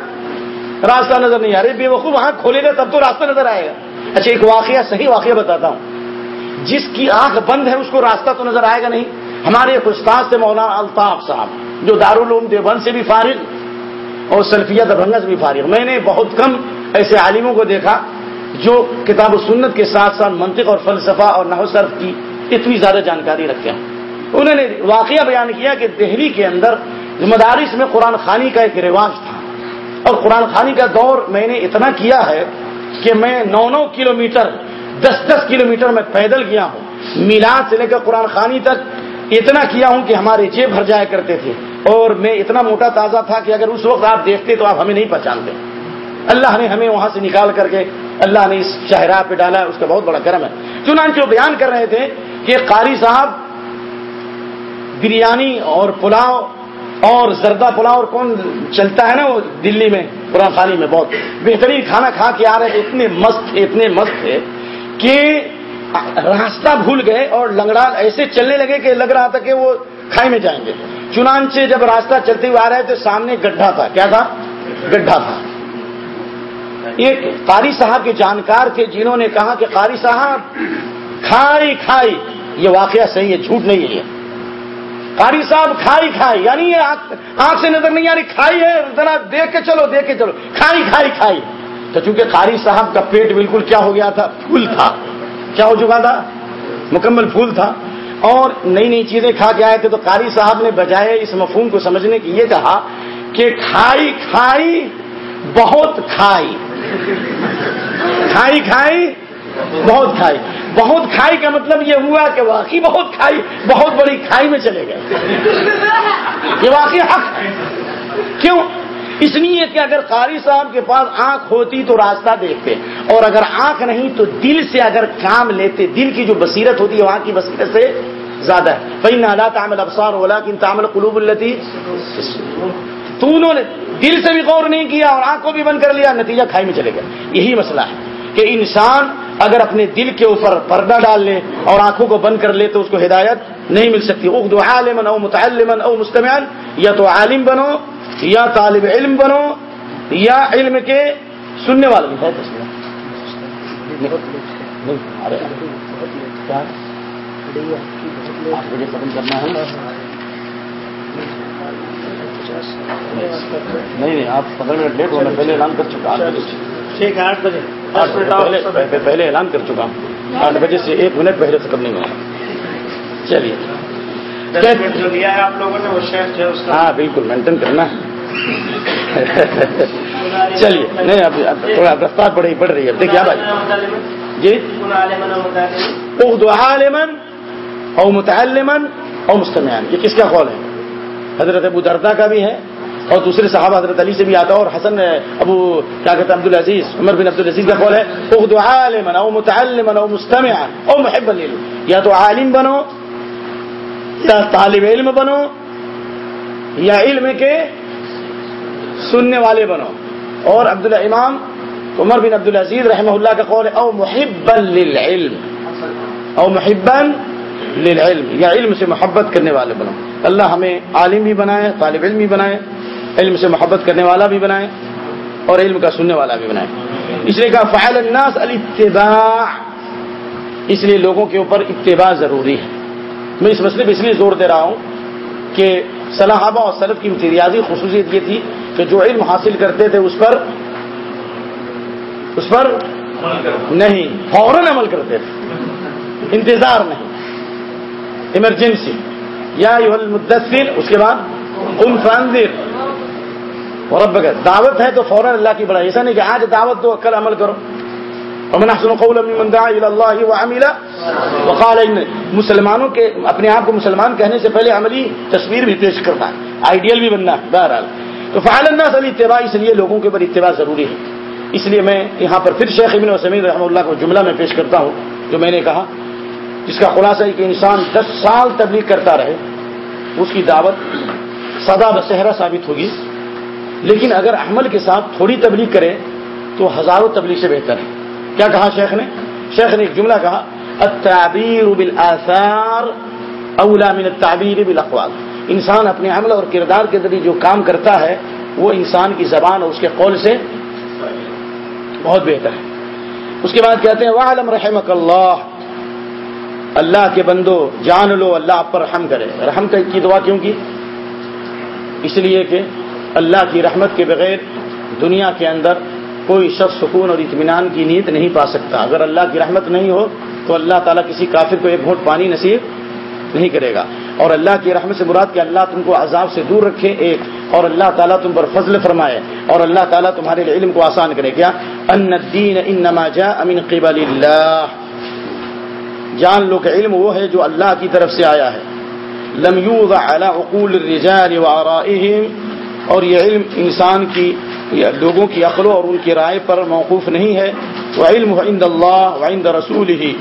راستہ نظر نہیں آ رہا بے وقوف آنکھ کھولے گا، تب تو راستہ نظر آئے گا۔ اچھا ایک واقعہ، صحیح واقعہ بتاتا ہوں۔ جس کی آنکھ بند ہے، اس کو راستہ تو نظر آئے گا نہیں۔ ہمارے ایک استاد سے مولانا الطاف صاحب، جو دارالعلوم دیوبند سے بھی فارغ اور سلفیہ دربھنگا بھی فارغ۔ میں نے بہت کم ایسے عالموں کو دیکھا جو کتاب و سنت کے ساتھ ساتھ منطق اور فلسفہ اور نحو صرف کی اتنی زیادہ جانکاری رکھتے ہیں۔ انہوں نے واقعہ بیان کیا کہ دہلی کے اندر مدارس میں قرآن خانی کا ایک رواج تھا۔ اور قرآن خانی کا دور میں نے اتنا کیا ہے کہ میں نو نو کلو matter this this kilo metre میں پیدل گیا ہوں۔ میلاد سے لے کر قرآن خانی تک اتنا کیا ہوں کہ ہمارے جیب بھر جایا کرتے تھے۔ اور میں اتنا موٹا تازہ تھا کہ اگر اس وقت آپ دیکھتے تو آپ ہمیں نہیں پہچانتے۔ اللہ نے ہمیں وہاں سے نکال کر کے اللہ نے اس شاہراہ پہ ڈالا ہے اس کا بہت بڑا کرم ہے۔ چنانچہ وہ بیان کر رہے تھے کہ قاری صاحب بریانی اور پلاؤ اور زردہ پلاؤ اور کون چلتا ہے نا وہ دلی میں، قرآن خانی میں بہت۔ بہترین کھانا کھا کے آ رہے تھے، اتنے مست تھے، اتنے مست تھے کہ راستہ بھول گئے اور لنگڑا ایسے چلنے لگے کہ لگ رہا تھا کہ وہ کھائی میں جائیں گے۔ چنانچہ جب راستہ چلتے ہوئے آ رہے تھے سامنے گڈھا تھا۔ کیا تھا؟ گڈھا تھا۔ ایک قاری صاحب کے جانکار تھے جنہوں نے کہا کہ قاری صاحب، کھائی کھائی۔ یہ واقعہ صحیح ہے، جھوٹ نہیں ہے قاری صاحب، کھائی کھائی۔ یعنی یہ آنکھ سے نظر نہیں آ رہی، کھائی ہے۔ ذرا دیکھ کے چلو، دیکھ کے چلو۔ کھائی کھائی کھائی۔ تو چونکہ قاری صاحب کا پیٹ بالکل کیا ہو گیا تھا؟ پھول تھا۔ کیا ہو چکا تھا؟ مکمل پھول تھا۔ اور نئی نئی چیزیں کھا کے آئے تھے تو قاری صاحب نے بجائے اس مفہوم کو سمجھنے کی یہ کہا کہ کھائی کھائی بہت کھائی۔ کھائی کھائی بہت کھائی۔ بہت کھائی کا مطلب یہ ہوا کہ واقعی بہت کھائی، بہت بڑی کھائی میں چلے گئے۔ یہ واقعی حق۔ کیوں؟ اس لیے کہ اگر قاری صاحب کے پاس آنکھ ہوتی تو راستہ دیکھتے اور اگر آنکھ نہیں تو دل سے اگر کام لیتے دل کی جو بصیرت ہوتی ہے وہاں کی بصیرت سے زیادہ ہے۔ بھائی نالا تعمل افسار اولا کن تعمل قلوب التی تو انہوں نے دل سے بھی غور نہیں کیا اور آنکھ کو بھی بند کر لیا، نتیجہ کھائی میں چلے گا یہی مسئلہ ہے کہ انسان اگر اپنے دل کے اوپر پردہ ڈال لے اور آنکھوں کو بند کر لے تو اس کو ہدایت نہیں مل سکتی۔ اردو عالمن او متعلمن او مستمعن یا تو عالم بنو یا طالب علم بنو یا علم کے سننے والے کرنا ہے نہیں نہیں آپ پندرہ منٹ لیٹ ہونا پہلے اعلان کر چکا ٹھیک ہے آٹھ بجے۔ پہلے اعلان کر چکا ہوں۔ آٹھ بجے سے ایک منٹ پہلے سے کم نہیں ہوا۔ چلیے۔ جو دیا ہے آپ لوگوں نے وہ شہر ہاں بالکل مینٹین کرنا ہے۔ چلیے، نہیں، اب تھوڑا رفتار بڑھ رہی ہے۔ اب دیکھیے بھائی جی؟ اردو عالمن او متعلمن او مستمیان یہ کس کا قول ہے؟ حضرت ابو دردا کا بھی ہے اور دوسرے صحابہ حضرت علی سے بھی آتا ہے اور حسن، ابو، کیا کہتے ہیں عبد العزیز عمر بن عبد العزیز کا قول ہے۔ اردو عالمن او متعلمن او مستمع او محب یا تو عالم بنو، یا طالب علم بنو، یا علم کے سننے والے بنو۔ اور عبداللہ امام عمر بن عبد العزیز رحمہ اللہ کا قول ہے، او محبا للعلم۔ او محبا للعلم۔ یا علم سے محبت کرنے والے بنو۔ اللہ ہمیں عالم بھی بنائے، طالب علم بھی بنائے، علم سے محبت کرنے والا بھی بنائے، اور علم کا سننے والا بھی بنائے۔ اس لیے کہا، فعل الناس الاتباع اس لیے لوگوں کے اوپر اتباع ضروری ہے۔ میں اس مسئلے پہ اس لیے زور دے رہا ہوں کہ صلاحابہ اور سلط کی امتیازی خصوصیت یہ تھی کہ جو علم حاصل کرتے تھے اس پر اس پر نہیں، فوراً عمل کرتے تھے۔ انتظار نہیں۔ ایمرجنسی یا مدثر اس کے بعد ام فانزر اور اب دعوت ہے تو فوراً اللہ کی بڑائی۔ ایسا نہیں کہ آج دعوت دو، کل عمل کرو۔ ومن احسن قولا ممن دعا الى الله وعمل وقال ان مسلمانوں کے، اپنے آپ کو مسلمان کہنے سے پہلے عملی تصویر بھی پیش کرنا ہے۔ آئیڈیل بھی بننا ہے، بہرحال۔ تو فعل الناس علی اتباع اس لیے لوگوں کے اوپر اتباع ضروری ہے۔ اس لیے میں یہاں پر پھر شیخ ابن وسمین رحمہ اللہ کو جملہ میں پیش کرتا ہوں، جو میں نے کہا، جس کا خلاصہ ہے کہ انسان دس سال تبلیغ کرتا رہے، اس کی دعوت سدا بصحرا ثابت ہوگی۔ لیکن اگر عمل کے ساتھ تھوڑی تبلیغ کرے، تو ہزاروں تبلیغ سے بہتر ہے۔ کیا کہا شیخ نے؟ شیخ نے ایک جملہ کہا، التعبیر بالاثار اولا من التعبیر بالاقوال انسان اپنے عمل اور کردار کے ذریعے جو کام کرتا ہے، وہ انسان کی زبان اور اس کے قول سے بہت بہتر ہے۔ اس کے بعد کہتے ہیں، وعلم رحمک اللہ اللہ کے بندو، جان لو، اللہ آپ پر رحم کرے۔ رحم کی دعا کیوں کی؟ اس لیے کہ اللہ کی رحمت کے بغیر دنیا کے اندر کوئی شخص سکون اور اطمینان کی نیت نہیں پا سکتا۔ اگر اللہ کی رحمت نہیں ہو، تو اللہ تعالیٰ کسی کافر کو ایک گھونٹ پانی نصیب نہیں کرے گا۔ اور اللہ کی رحمت سے مراد کہ اللہ تم کو عذاب سے دور رکھے ایک، اور اللہ تعالیٰ تم پر فضل فرمائے، اور اللہ تعالیٰ تمہارے علم کو آسان کرے۔ کیا؟ ان الدین انما جاء من قبل اللہ۔ جان لو کہ علم وہ ہے جو اللہ کی طرف سے آیا ہے۔ لم يوضع على عقول الرجال وآرائهم اور یہ علم انسان کی لوگوں کی عقلوں اور ان کی رائے پر موقوف نہیں ہے۔ وہ علم عند اللہ وعند رسول ہی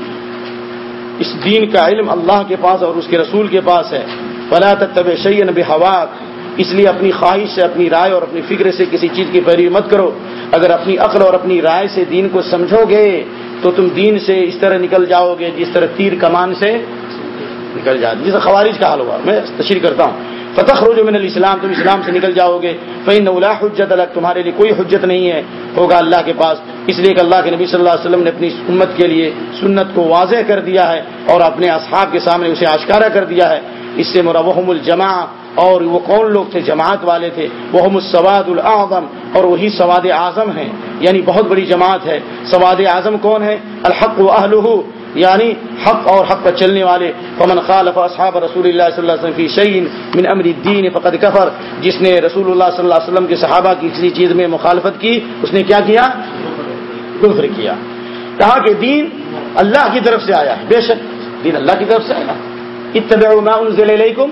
اس دین کا علم اللہ کے پاس اور اس کے رسول کے پاس ہے۔ فلا طب شعین بحواق اس لیے اپنی خواہش سے، اپنی رائے اور اپنی فکر سے کسی چیز کی پیروی مت کرو۔ اگر اپنی عقل اور اپنی رائے سے دین کو سمجھو گے، تو تم دین سے اس طرح نکل جاؤ گے جس طرح تیر کمان سے نکل جاؤ جیسے خوارج کا حال ہوا۔ میں تشریح کرتا ہوں۔ فتح روز من الاسلام، تم اسلام سے نکل جاؤ گے۔ فین اولا حجت الگ تمہارے لیے کوئی حجت نہیں ہے۔ ہوگا اللہ کے پاس۔ اس لیے کہ اللہ کے نبی صلی اللہ علیہ وسلم نے اپنی امت کے لیے سنت کو واضح کر دیا ہے اور اپنے اصحاب کے سامنے اسے آشکارا کر دیا ہے۔ اس سے مرحم الجماع اور وہ کون لوگ تھے؟ جماعت والے تھے۔ وہ السواد الاعظم اور وہی سواد اعظم ہیں۔ یعنی بہت بڑی جماعت ہے۔ سواد اعظم کون ہے؟ الحق و یعنی حق اور حق پر چلنے والے. فمن خالف اصحاب رسول اللہ صلی اللہ علیہ وسلم فی شعین من امر الدین فقد کفر جس نے رسول اللہ صلی اللہ علیہ وسلم کے صحابہ کی کسی چیز میں مخالفت کی، اس نے کیا کیا؟ کفر کیا. کہا کہ دین اللہ کی طرف سے آیا ہے. بے شک دین اللہ کی طرف سے آیا. اتبعوا ما انزل الیکم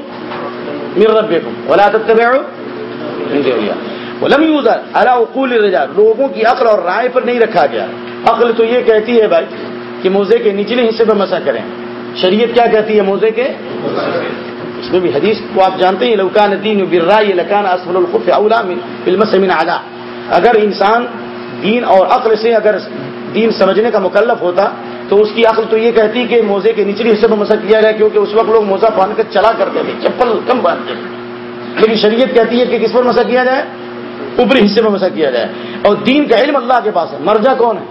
من ربکم ولا تتبعوا من دون ولم یوزر على عقول الرجال. لوگوں کی عقل اور رائے پر نہیں رکھا گیا. عقل تو یہ کہتی ہے بھائی کہ موزے کے نچلے حصے پہ مسا کریں۔ شریعت کیا کہتی ہے موزے کے؟ اس میں بھی حدیث کو آپ جانتے ہیں لوکان دین برا یہ لکان اسفل الخف اولا من اعلیٰ اگر انسان دین اور عقل سے اگر دین سمجھنے کا مکلف ہوتا، تو اس کی عقل تو یہ کہتی کہ موزے کے نچلے حصے پہ مسا کیا جائے کیونکہ اس وقت لوگ موزہ پہن کر چلا کرتے تھے، چپل کم باندھتے تھے لیکن شریعت کہتی ہے کہ کس پر مسا کیا جائے؟ اوپری حصے میں مسا کیا جائے۔ اور دین کا علم اللہ کے پاس ہے۔ مرجا کون ہے؟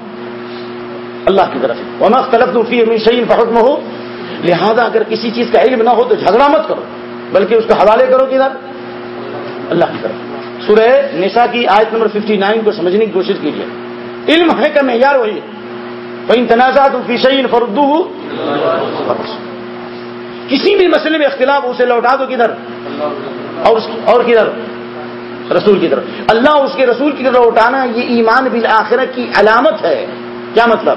اللہ کی طرف وما اختلف فی من شعین فحکم ہو لہذا اگر کسی چیز کا علم نہ ہو تو جھگڑا مت کرو، بلکہ اس کا حوالے کرو کدھر اللہ کی طرف۔ سورہ نساء کی آیت نمبر 59 کو سمجھنے کی کوشش کیجیے علم ہے کا معیار وہی ہے۔ تنازع فی شعین فردو کسی بھی مسئلے میں اختلاف اسے لوٹا دو کدھر۔ اور اور کدھر؟ رسول کی طرف۔ اللہ اس کے رسول کی طرف لوٹانا، یہ ایمان بالآخرہ کی علامت ہے۔ کیا مطلب؟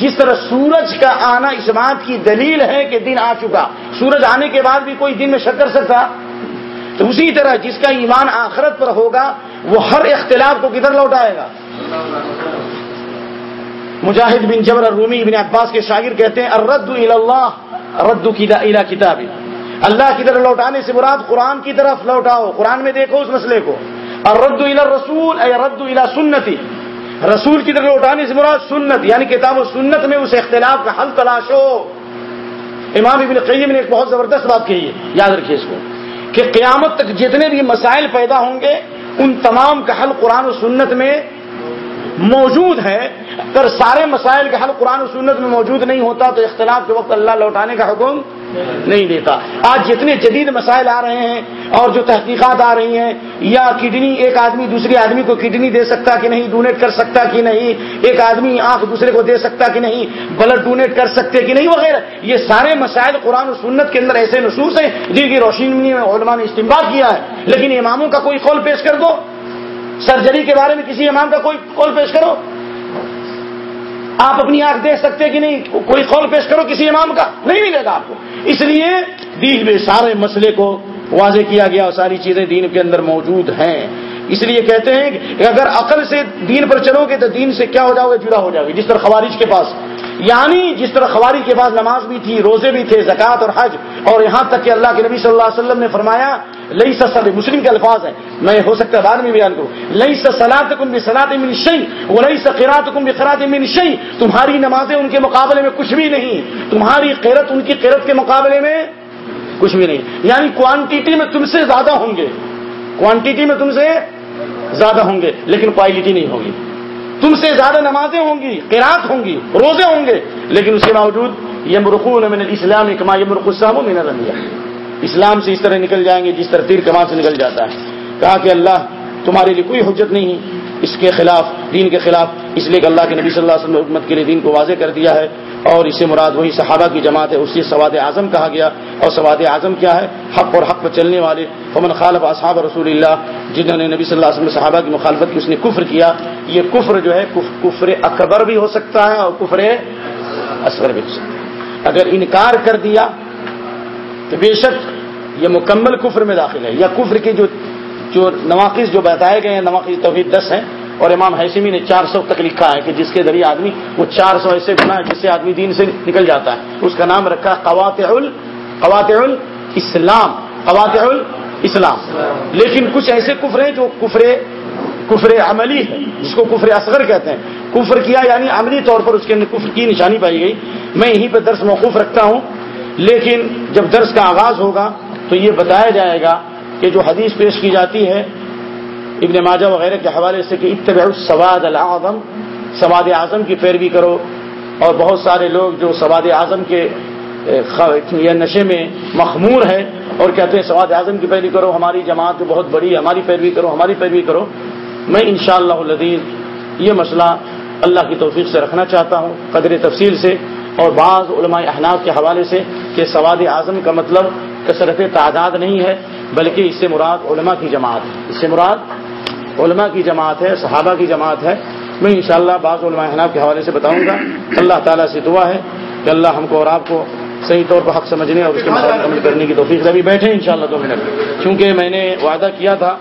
جس طرح سورج کا آنا اس بات کی دلیل ہے کہ دن آ چکا۔ سورج آنے کے بعد بھی کوئی دن میں شک کر سکتا تو اسی طرح جس کا ایمان آخرت پر ہوگا، وہ ہر اختلاف کو کدھر لوٹائے گا؟ مجاہد بن جبر الرومی بن عباس کے شاگرد کہتے ہیں، الرد اللہ رد الى کتاب اللہ کی طرف لوٹانے سے مراد قرآن کی طرف لوٹاؤ۔ قرآن میں دیکھو اس مسئلے کو۔ اور رد رسول اے رد الا سنتی۔ رسول کی طرف لوٹانے سے مراد سنت یعنی کتاب و سنت میں اس اختلاف کا حل تلاش ہو۔ امام ابن قیم نے ایک بہت زبردست بات کہی ہے، یاد رکھیے اس کو، کہ قیامت تک جتنے بھی مسائل پیدا ہوں گے، ان تمام کا حل قرآن و سنت میں موجود ہے، اگر سارے مسائل کا حل قرآن و سنت میں موجود نہیں ہوتا تو اختلاف کے وقت اللہ لوٹانے کا حکم نہیں دیتا۔ آج جتنے جدید مسائل آ رہے ہیں اور جو تحقیقات آ رہی ہیں، یا کڈنی، ایک آدمی دوسرے آدمی کو کڈنی دے سکتا کہ نہیں، ڈونیٹ کر سکتا کہ نہیں، ایک آدمی آنکھ دوسرے کو دے سکتا کہ نہیں، بلڈ ڈونیٹ کر سکتے کہ نہیں، وغیرہ۔ یہ سارے مسائل قرآن و سنت کے اندر ایسے نصوص ہیں جن کی روشنی میں علماء نے استعمال کیا ہے۔ لیکن اماموں کا کوئی قول پیش کر دو۔ سرجری کے بارے میں کسی امام کا کوئی قول پیش کرو؟ آپ اپنی آنکھ دیکھ سکتے کہ نہیں؟ کوئی قول پیش کرو کسی امام کا؟ نہیں ملے گا آپ کو۔ اس لیے دین میں سارے مسئلے کو واضح کیا گیا اور ساری چیزیں دین کے اندر موجود ہیں۔ اس لیے کہتے ہیں کہ اگر عقل سے دین پر چلو گے تو دین سے کیا ہو جاؤ گے؟ جڑا ہو جاؤ گے۔ جس طرح خوارج کے پاس یعنی جس طرح خواری کے بعد نماز بھی تھی، روزے بھی تھے، زکوٰۃ اور حج، اور یہاں تک کہ اللہ کے نبی صلی اللہ علیہ وسلم نے فرمایا لئی سب مسلم کے الفاظ ہیں۔ میں ہو سکتا ہے بعد میں بیان کروں۔ لئی سلاد کم بھی سلاد من شعی وہ لئی سقیرات کم بھی خرات من شعی تمہاری نمازیں ان کے مقابلے میں کچھ بھی نہیں۔ تمہاری قیرت ان کی قیرت کے مقابلے میں کچھ بھی نہیں۔ یعنی کوانٹیٹی میں تم سے زیادہ ہوں گے۔ کوانٹیٹی میں تم سے زیادہ ہوں گے، لیکن کوالٹی نہیں ہوگی۔ تم سے زیادہ نمازیں ہوں گی قرآت ہوں گی، روزے ہوں گے، لیکن اس کے باوجود یہ مرخون من الاسلام کما یہ مرخصام من الانبیاء۔ اسلام سے اس طرح نکل جائیں گے جس طرح تیر کما سے نکل جاتا ہے۔ کہا کہ اللہ تمہارے لیے کوئی حجت نہیں اس کے خلاف، دین کے خلاف، اس لیے کہ اللہ کے نبی صلی اللہ علیہ وسلم حکمت کے لیے دین کو واضح کر دیا ہے اور اسے مراد وہی صحابہ کی جماعت ہے اسی سواد اعظم کہا گیا اور سواد اعظم کیا ہے؟ حق اور حق پر چلنے والے۔ فمن خالف اصحاب رسول اللہ جنہوں نے نبی صلی اللہ علیہ وسلم صحابہ کی مخالفت کی، اس نے کفر کیا۔ یہ کفر جو ہے کفر اکبر بھی ہو سکتا ہے اور کفر اصغر بھی ہو سکتا ہے۔ اگر انکار کر دیا، تو بے شک یہ مکمل کفر میں داخل ہے، یا کفر کی جو جو نواقص جو بتائے گئے ہیں نواقص توحید دس ہیں اور امام حیثمی نے چار سو تک لکھا ہے کہ جس کے ذریعے آدمی، وہ چار سو ایسے گنا ہے جس سے آدمی دین سے نکل جاتا ہے۔ اس کا نام رکھا قوات قوات اسلام قوات اسلام۔ لیکن کچھ ایسے کفر ہیں جو کفر کفر عملی ہے، جس کو کفر اصغر کہتے ہیں۔ کفر کیا یعنی عملی طور پر اس کے اندر کفر کی نشانی پائی گئی۔ میں یہیں پہ درس موقوف رکھتا ہوں، لیکن جب درس کا آغاز ہوگا تو یہ بتایا جائے گا کہ جو حدیث پیش کی جاتی ہے، ابن ماجہ وغیرہ کے حوالے سے کہ اتبع سواد العظم سواد اعظم کی پیروی کرو۔ اور بہت سارے لوگ جو سواد اعظم کے یا نشے میں مخمور ہے اور کہتے ہیں سواد اعظم کی پیروی کرو، ہماری جماعت جو بہت بڑی ہے، ہماری پیروی کرو، ہماری پیروی کرو۔ میں انشاءاللہ شاء اللہ یہ مسئلہ اللہ کی توفیق سے رکھنا چاہتا ہوں قدر تفصیل سے اور بعض علماء احناف کے حوالے سے کہ سواد اعظم کا مطلب کثرت تعداد نہیں ہے، بلکہ اس سے مراد علماء کی جماعت ہے۔ اس سے مراد علماء کی جماعت ہے، صحابہ کی جماعت ہے۔ میں انشاءاللہ بعض علماء احناب کے حوالے سے بتاؤں گا۔ اللہ تعالیٰ سے دعا ہے کہ اللہ ہم کو اور آپ کو صحیح طور پر حق سمجھنے اور اس کے مطابق عمل کرنے کی توفیق ابھی بیٹھے ان شاء اللہ دو منٹ۔ چونکہ میں نے وعدہ کیا تھا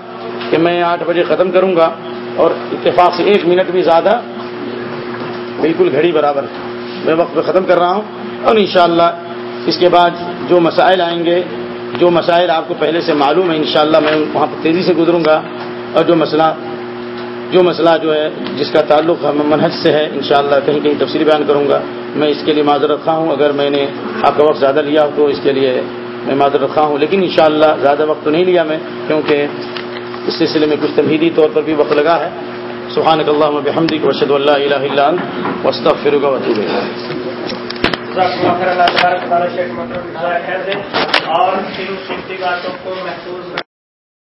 کہ میں آٹھ بجے ختم کروں گا اور اتفاق سے ایک منٹ بھی زیادہ بالکل گھڑی برابر میں وقت پہ ختم کر رہا ہوں اور انشاءاللہ اس کے بعد جو مسائل آئیں گے، جو مسائل آپ کو پہلے سے معلوم ہے انشاءاللہ میں وہاں پہ تیزی سے گزروں گا۔ اور جو مسئلہ جو مسئلہ جو ہے، جس کا تعلق منہج سے ہے، انشاءاللہ کہیں کہیں تفصیلی بیان کروں گا۔ میں اس کے لیے معذرت رکھا ہوں۔ اگر میں نے آپ کا وقت زیادہ لیا تو اس کے لیے میں معذرت رکھا ہوں۔ لیکن انشاءاللہ زیادہ وقت تو نہیں لیا میں، کیونکہ اس سلسلے میں کچھ تمہیدی طور پر بھی وقت لگا ہے۔ سبحان اللہ بحمدی وشد اللہ الہ الا وسط فرغ وطول اور